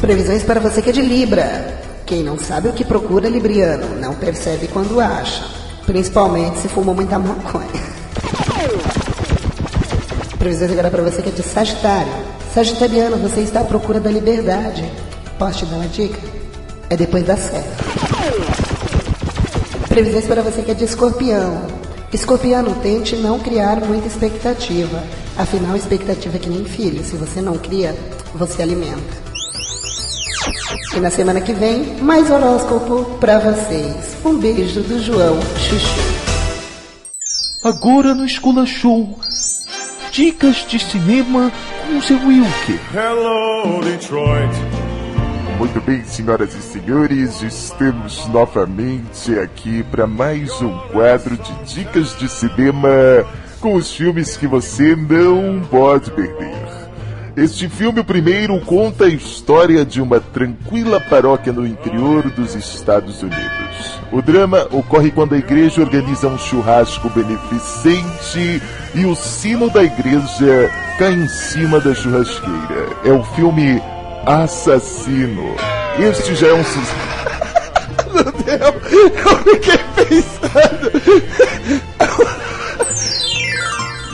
[SPEAKER 5] Previsões para você que é de Libra. Quem não sabe o que procura Libriano, não percebe quando acha. Principalmente se fumou muita maconha. Previsões agora para você que é de Sagitário. Sagitariano, você está à procura da liberdade. Posso te dar uma dica? É depois da série. Previsões para você que é de Escorpião. Escorpiano, tente não criar muita expectativa. Afinal, expectativa é que nem filho. Se você não cria, você alimenta. E na semana que vem, mais horóscopo pra vocês. Um beijo do João Chuchu.
[SPEAKER 15] Agora no Escola Show, dicas de cinema com o seu Wilke.
[SPEAKER 1] Hello, Detroit. Muito bem, senhoras e senhores, estamos novamente aqui para mais um quadro de dicas de cinema com os filmes que você não pode perder. Este filme, o primeiro, conta a história de uma tranquila paróquia no interior dos Estados Unidos. O drama ocorre quando a igreja organiza um churrasco beneficente e o sino da igreja cai em cima da churrasqueira. É o filme Assassino. Este já é um.
[SPEAKER 2] Meu Deus, eu fiquei pensando.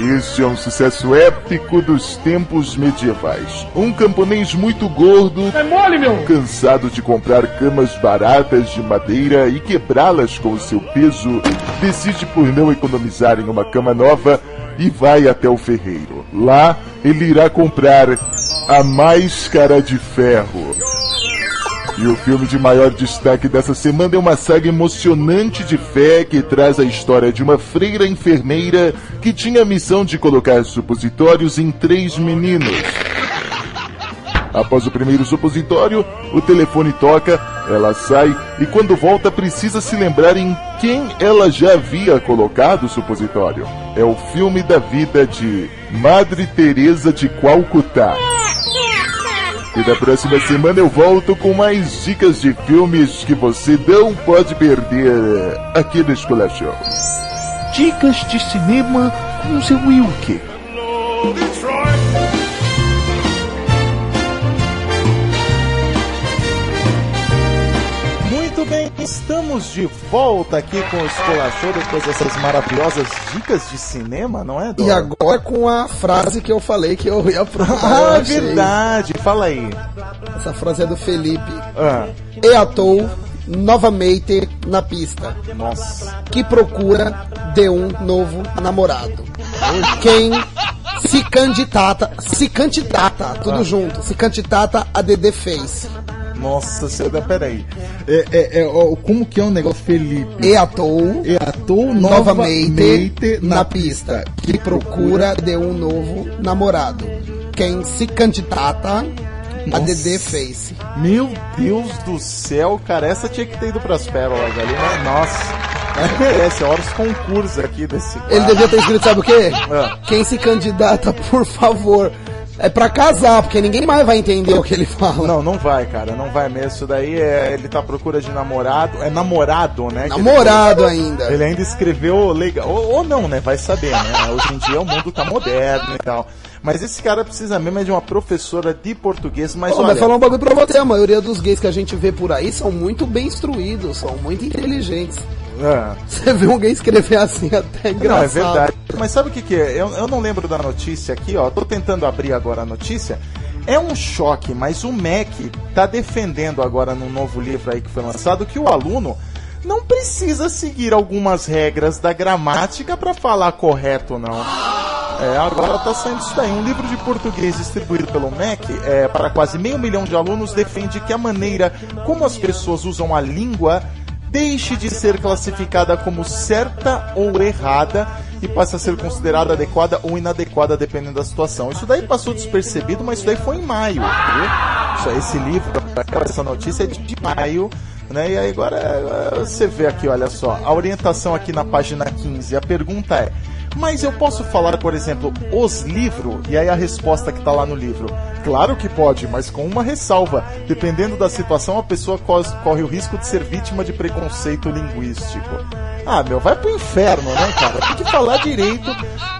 [SPEAKER 1] Este é um sucesso épico dos tempos medievais. Um camponês muito gordo,
[SPEAKER 16] É mole, meu!
[SPEAKER 1] cansado de comprar camas baratas de madeira e quebrá-las com o seu peso, decide por não economizar em uma cama nova e vai até o ferreiro. Lá, ele irá comprar a máscara de ferro. E o filme de maior destaque dessa semana é uma saga emocionante de fé que traz a história de uma freira enfermeira que tinha a missão de colocar supositórios em três meninos. Após o primeiro supositório, o telefone toca, ela sai e quando volta precisa se lembrar em quem ela já havia colocado o supositório. É o filme da vida de Madre Teresa de Calcutá. E na próxima semana eu volto com mais dicas de filmes que você não pode perder aqui no Escola Show.
[SPEAKER 15] Dicas de cinema com o seu Wilke.
[SPEAKER 2] Estamos de volta aqui com o Escola Show depois dessas maravilhosas dicas de cinema, não é,
[SPEAKER 3] E
[SPEAKER 2] Dora?
[SPEAKER 3] agora com a frase que eu falei que eu ia eu
[SPEAKER 2] Ah, verdade. Fala aí.
[SPEAKER 3] Essa frase é do Felipe.
[SPEAKER 2] Ah,
[SPEAKER 3] E atou novamente na pista.
[SPEAKER 2] nossa.
[SPEAKER 3] Que procura de um novo namorado. Quem se candidata, se candidata, tudo
[SPEAKER 2] Ah.
[SPEAKER 3] junto, se candidata a DD Face.
[SPEAKER 2] Nossa, senhora, peraí.
[SPEAKER 17] É, é, é, ó, como que é um negócio, Felipe?
[SPEAKER 3] E atou
[SPEAKER 17] E atou
[SPEAKER 3] novamente
[SPEAKER 17] novamente
[SPEAKER 3] na pista. Que procura de um novo namorado. Quem se candidata a. DD Face.
[SPEAKER 2] Meu Deus do céu, cara, essa tinha que ter ido pras pérolas ali, né? Nossa. Merece, hora os concursos aqui desse
[SPEAKER 3] Ele
[SPEAKER 2] quadro.
[SPEAKER 3] devia ter escrito, sabe o quê?
[SPEAKER 2] Ah.
[SPEAKER 3] Quem se candidata, por favor. É pra casar, porque ninguém mais vai entender o que ele fala.
[SPEAKER 2] Não, não vai, cara, não vai mesmo. Isso daí é. Ele tá à procura de namorado. É namorado, né? que ele-
[SPEAKER 3] Namorado ainda.
[SPEAKER 2] Ele ainda escreveu legal. Ou, ou não, né? Vai saber, né? Hoje em dia o mundo tá moderno e tal. Mas esse cara precisa mesmo é de uma professora de português, mas
[SPEAKER 3] Ô,
[SPEAKER 2] olha.
[SPEAKER 3] mas falar um bagulho pra você, a maioria dos gays que a gente vê por aí são muito bem instruídos, são muito inteligentes.
[SPEAKER 2] É.
[SPEAKER 3] Você vê um gay escrever assim até é engraçado.
[SPEAKER 2] Não, é verdade. Mas sabe o que, que é? Eu, eu não lembro da notícia aqui, ó. Tô tentando abrir agora a notícia. É um choque, mas o MEC tá defendendo agora no novo livro aí que foi lançado que o aluno não precisa seguir algumas regras da gramática para falar correto ou não. É, agora tá saindo isso daí. Um livro de português distribuído pelo MEC é, para quase meio milhão de alunos defende que a maneira como as pessoas usam a língua deixe de ser classificada como certa ou errada e passe a ser considerada adequada ou inadequada dependendo da situação. Isso daí passou despercebido, mas isso daí foi em maio, viu? Esse livro, essa notícia é de maio, né? E aí agora é, você vê aqui, olha só, a orientação aqui na página 15, a pergunta é mas eu posso falar, por exemplo, os livros? E aí a resposta que tá lá no livro. Claro que pode, mas com uma ressalva. Dependendo da situação, a pessoa corre o risco de ser vítima de preconceito linguístico. Ah, meu, vai pro inferno, né, cara? Tem que falar direito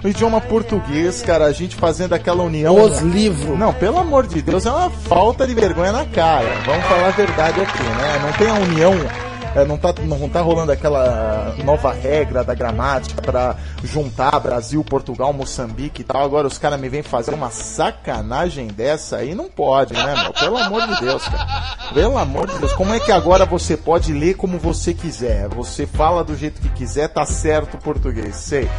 [SPEAKER 2] o idioma português, cara. A gente fazendo aquela união.
[SPEAKER 3] Os livros.
[SPEAKER 2] Não, pelo amor de Deus, é uma falta de vergonha na cara. Vamos falar a verdade aqui, né? Não tem a união. É, não, tá, não tá rolando aquela nova regra da gramática pra juntar Brasil, Portugal, Moçambique e tal. Agora os caras me vêm fazer uma sacanagem dessa aí, não pode, né, meu? Pelo amor de Deus, cara. Pelo amor de Deus. Como é que agora você pode ler como você quiser? Você fala do jeito que quiser, tá certo o português, sei.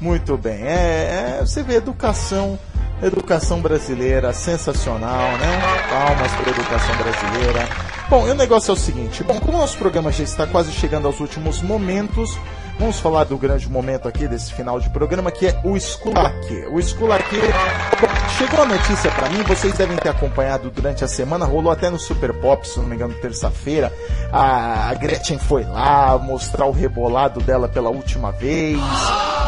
[SPEAKER 2] Muito bem. É, é, você vê educação, educação brasileira, sensacional, né? Palmas para educação brasileira. Bom, e o negócio é o seguinte. Bom, como o nosso programa já está quase chegando aos últimos momentos, vamos falar do grande momento aqui desse final de programa, que é o Esculaque. O Esculaque... Bom, chegou a notícia para mim, vocês devem ter acompanhado durante a semana, rolou até no Super Pop, se não me engano, terça-feira. A Gretchen foi lá mostrar o rebolado dela pela última vez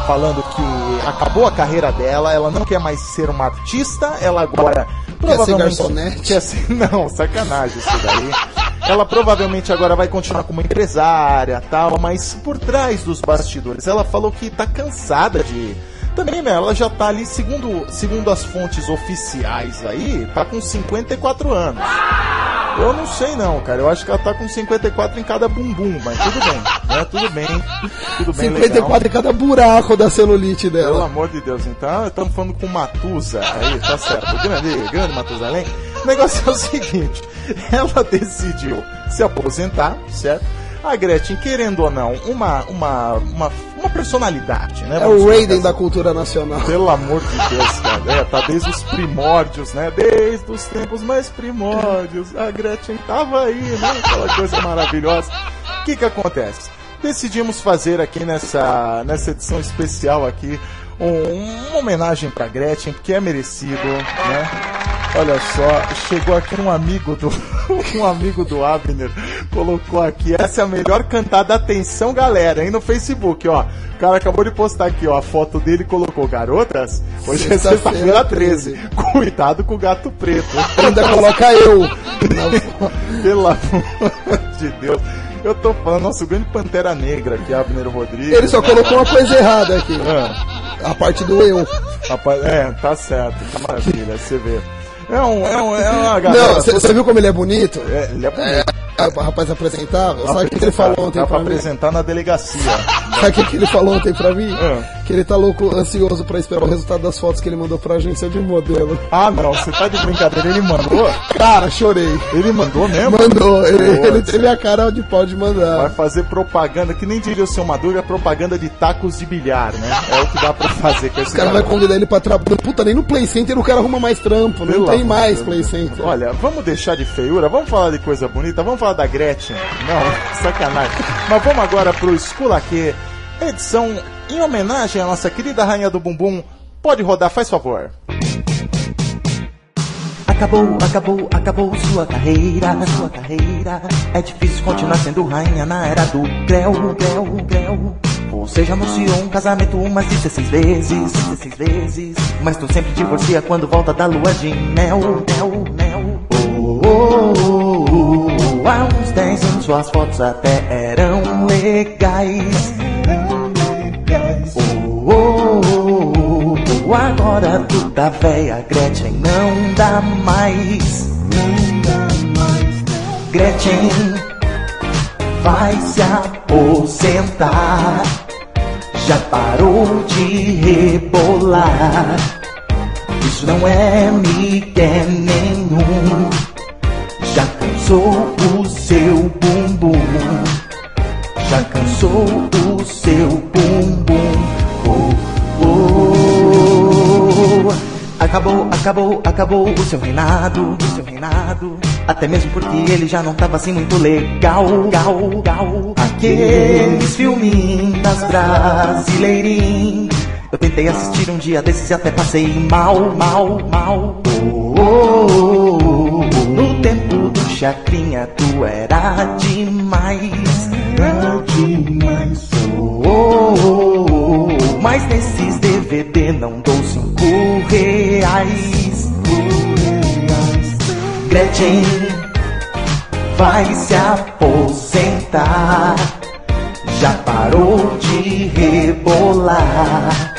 [SPEAKER 2] falando que acabou a carreira dela, ela não quer mais ser uma artista, ela agora provavelmente
[SPEAKER 3] garçonete?
[SPEAKER 2] quer ser não, sacanagem isso daí. Ela provavelmente agora vai continuar como empresária, tal, mas por trás dos bastidores, ela falou que tá cansada de também, né, ela já tá ali, segundo, segundo as fontes oficiais aí, tá com 54 anos. Eu não sei não, cara. Eu acho que ela tá com 54 em cada bumbum, mas tudo bem, né? Tudo bem. Tudo bem,
[SPEAKER 3] 54
[SPEAKER 2] legal.
[SPEAKER 3] em cada buraco da celulite
[SPEAKER 2] Pelo
[SPEAKER 3] dela.
[SPEAKER 2] amor de Deus, então estamos falando com Matusa aí, tá certo. Grande, grande Matusalém. O negócio é o seguinte: ela decidiu se aposentar, certo? A Gretchen, querendo ou não, uma, uma, uma, uma personalidade, né?
[SPEAKER 3] É o Raiden da cultura nacional.
[SPEAKER 2] pelo amor de Deus, cara. É, tá desde os primórdios, né? Desde os tempos mais primórdios. A Gretchen tava aí, né? Aquela coisa maravilhosa. O que que acontece? Decidimos fazer aqui nessa, nessa edição especial aqui um- uma homenagem pra Gretchen, porque é merecido, né? Olha só, chegou aqui um amigo do um amigo do Abner, colocou aqui, essa é a melhor cantada, atenção galera, aí no Facebook, ó. O cara acabou de postar aqui, ó, a foto dele colocou garotas. Hoje é
[SPEAKER 3] Sexta-feira,
[SPEAKER 2] sexta-feira 13. Cuidado com o gato preto.
[SPEAKER 3] Ainda coloca eu.
[SPEAKER 2] Pelo amor de Deus. Eu tô falando, nosso grande Pantera Negra aqui, Abner Rodrigues.
[SPEAKER 3] Ele só
[SPEAKER 2] né?
[SPEAKER 3] colocou uma coisa errada aqui.
[SPEAKER 2] Ah.
[SPEAKER 3] A parte do eu.
[SPEAKER 2] Rapaz, é, tá certo, que maravilha, você vê. É, um, é, um, é uma galera.
[SPEAKER 3] Não, você viu como ele é bonito?
[SPEAKER 2] É, ele é bonito.
[SPEAKER 3] É, o rapaz apresentável. Sabe o que, ele falou ontem
[SPEAKER 2] pra
[SPEAKER 3] pra mim?
[SPEAKER 2] apresentar na delegacia.
[SPEAKER 3] Sabe o que, ele falou ontem pra mim?
[SPEAKER 2] É.
[SPEAKER 3] Que ele tá louco, ansioso pra esperar o resultado das fotos que ele mandou pra agência de modelo.
[SPEAKER 2] Ah, não, você tá de brincadeira, ele mandou?
[SPEAKER 3] Cara, chorei.
[SPEAKER 2] Ele mandou mesmo?
[SPEAKER 3] Mandou, ele,
[SPEAKER 2] Nossa.
[SPEAKER 3] ele teve a cara de pau de mandar.
[SPEAKER 2] Vai fazer propaganda, que nem diria o seu Maduro, é propaganda de tacos de bilhar, né? É o que dá pra fazer com esse
[SPEAKER 3] O cara vai convidar ele pra trabalhar. Puta, nem no Play Center o cara arruma mais trampo. Não tem mais Play. Center.
[SPEAKER 2] Olha, vamos deixar de feiura, vamos falar de coisa bonita, vamos falar da Gretchen. Não, sacanagem. Mas vamos agora pro Esculaque, edição em homenagem à nossa querida rainha do bumbum. Pode rodar, faz favor.
[SPEAKER 10] Acabou, acabou, acabou sua carreira, sua carreira. É difícil continuar sendo rainha na era do Grel, Grel, Grel. Você já anunciou um casamento umas 16 vezes, 16 vezes. Mas tu sempre divorcia quando volta da lua de mel, mel, mel. Oh, oh, oh, oh, oh. Há uns 10 anos suas fotos até eram legais. Oh, oh, oh. Agora tu tá véia, Gretchen, não dá mais. Não dá mais. Gretchen vai se aposentar. Já parou de rebolar. Isso não é migué nenhum. Cansou o seu bumbum. Já cansou o seu bumbum. Oh, oh. Acabou, acabou, acabou o seu reinado, o seu reinado. Até mesmo porque ele já não tava assim muito legal, gal, gal. Aqueles filminhos brasileirinhos. Eu tentei assistir um dia desses e até passei mal, mal, mal. Oh, oh, oh, oh. No tempo Chacrinha tu era demais. Era demais. Oh, oh, oh, oh. Mas nesses DVD não dou cinco reais. Gretchen vai se aposentar. Já parou de rebolar.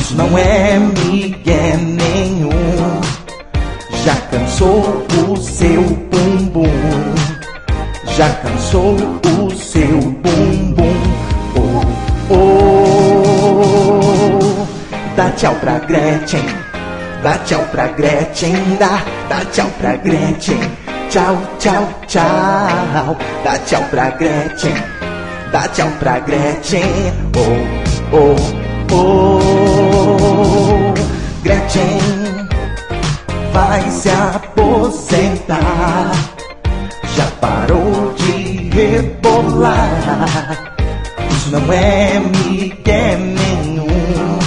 [SPEAKER 10] Isso não é migué nenhum. Já cansou o seu bumbum. Já cansou o seu bumbum. Oh, oh. Dá tchau pra Gretchen. Dá tchau pra Gretchen. Dá, dá tchau pra Gretchen. Tchau, tchau, tchau. Dá tchau pra Gretchen. Dá tchau pra Gretchen. Oh, oh, oh. Gretchen vai se aposentar. Já parou de rebolar. Isso não é migué nenhum.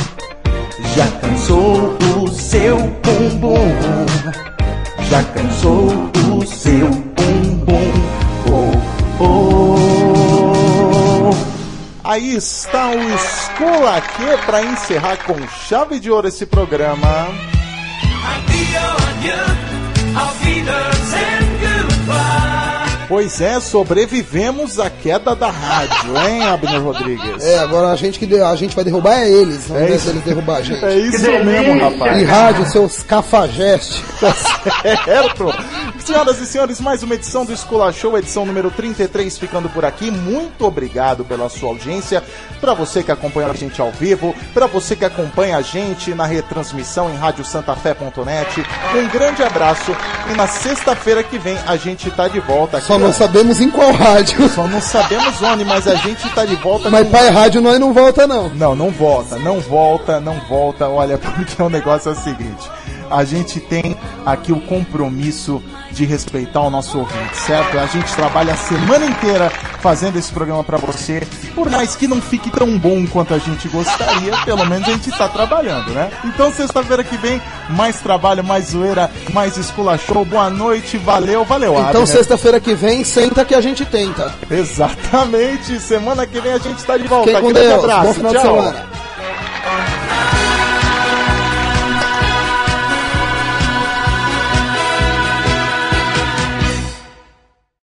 [SPEAKER 10] Já cansou o seu bumbum. Já cansou o seu bumbum. Oh, oh.
[SPEAKER 2] Aí está o Esculaquê para encerrar com chave de ouro esse programa. Adieu, Bier, ein Jörg, auf Wiedersehen, goodbye. Pois é, sobrevivemos à queda da rádio, hein, Abner Rodrigues?
[SPEAKER 3] É, agora a gente que de- a gente vai derrubar é eles, não
[SPEAKER 2] É
[SPEAKER 3] é
[SPEAKER 2] isso.
[SPEAKER 3] eles derrubar a gente.
[SPEAKER 2] É isso mesmo, rapaz.
[SPEAKER 3] E rádio, seus cafajestes.
[SPEAKER 2] certo? Senhoras e senhores, mais uma edição do Escola Show, edição número 33, ficando por aqui. Muito obrigado pela sua audiência. Para você que acompanha a gente ao vivo, para você que acompanha a gente na retransmissão em radiosantafé.net, um grande abraço. E na sexta-feira que vem a gente tá de volta aqui.
[SPEAKER 3] Só não sabemos em qual rádio.
[SPEAKER 2] Só não sabemos onde, mas a gente tá de volta.
[SPEAKER 3] Mas
[SPEAKER 2] com-
[SPEAKER 3] pai rádio nós não volta não.
[SPEAKER 2] não, não volta, não volta, não volta. Olha, porque o negócio é o seguinte: a gente tem aqui o compromisso de respeitar o nosso ouvinte, certo? A gente trabalha a semana inteira fazendo esse programa pra você. Por mais que não fique tão bom quanto a gente gostaria, pelo menos a gente tá trabalhando, né? Então, sexta-feira que vem, mais trabalho, mais zoeira, mais esculachou. Boa noite, valeu, valeu.
[SPEAKER 3] Então sexta-feira que vem, senta que a gente tenta.
[SPEAKER 2] Exatamente. Semana que vem a gente tá de volta.
[SPEAKER 3] Fiquem com Deus.
[SPEAKER 2] abraço.
[SPEAKER 3] Bom final de
[SPEAKER 2] Tchau.
[SPEAKER 3] semana.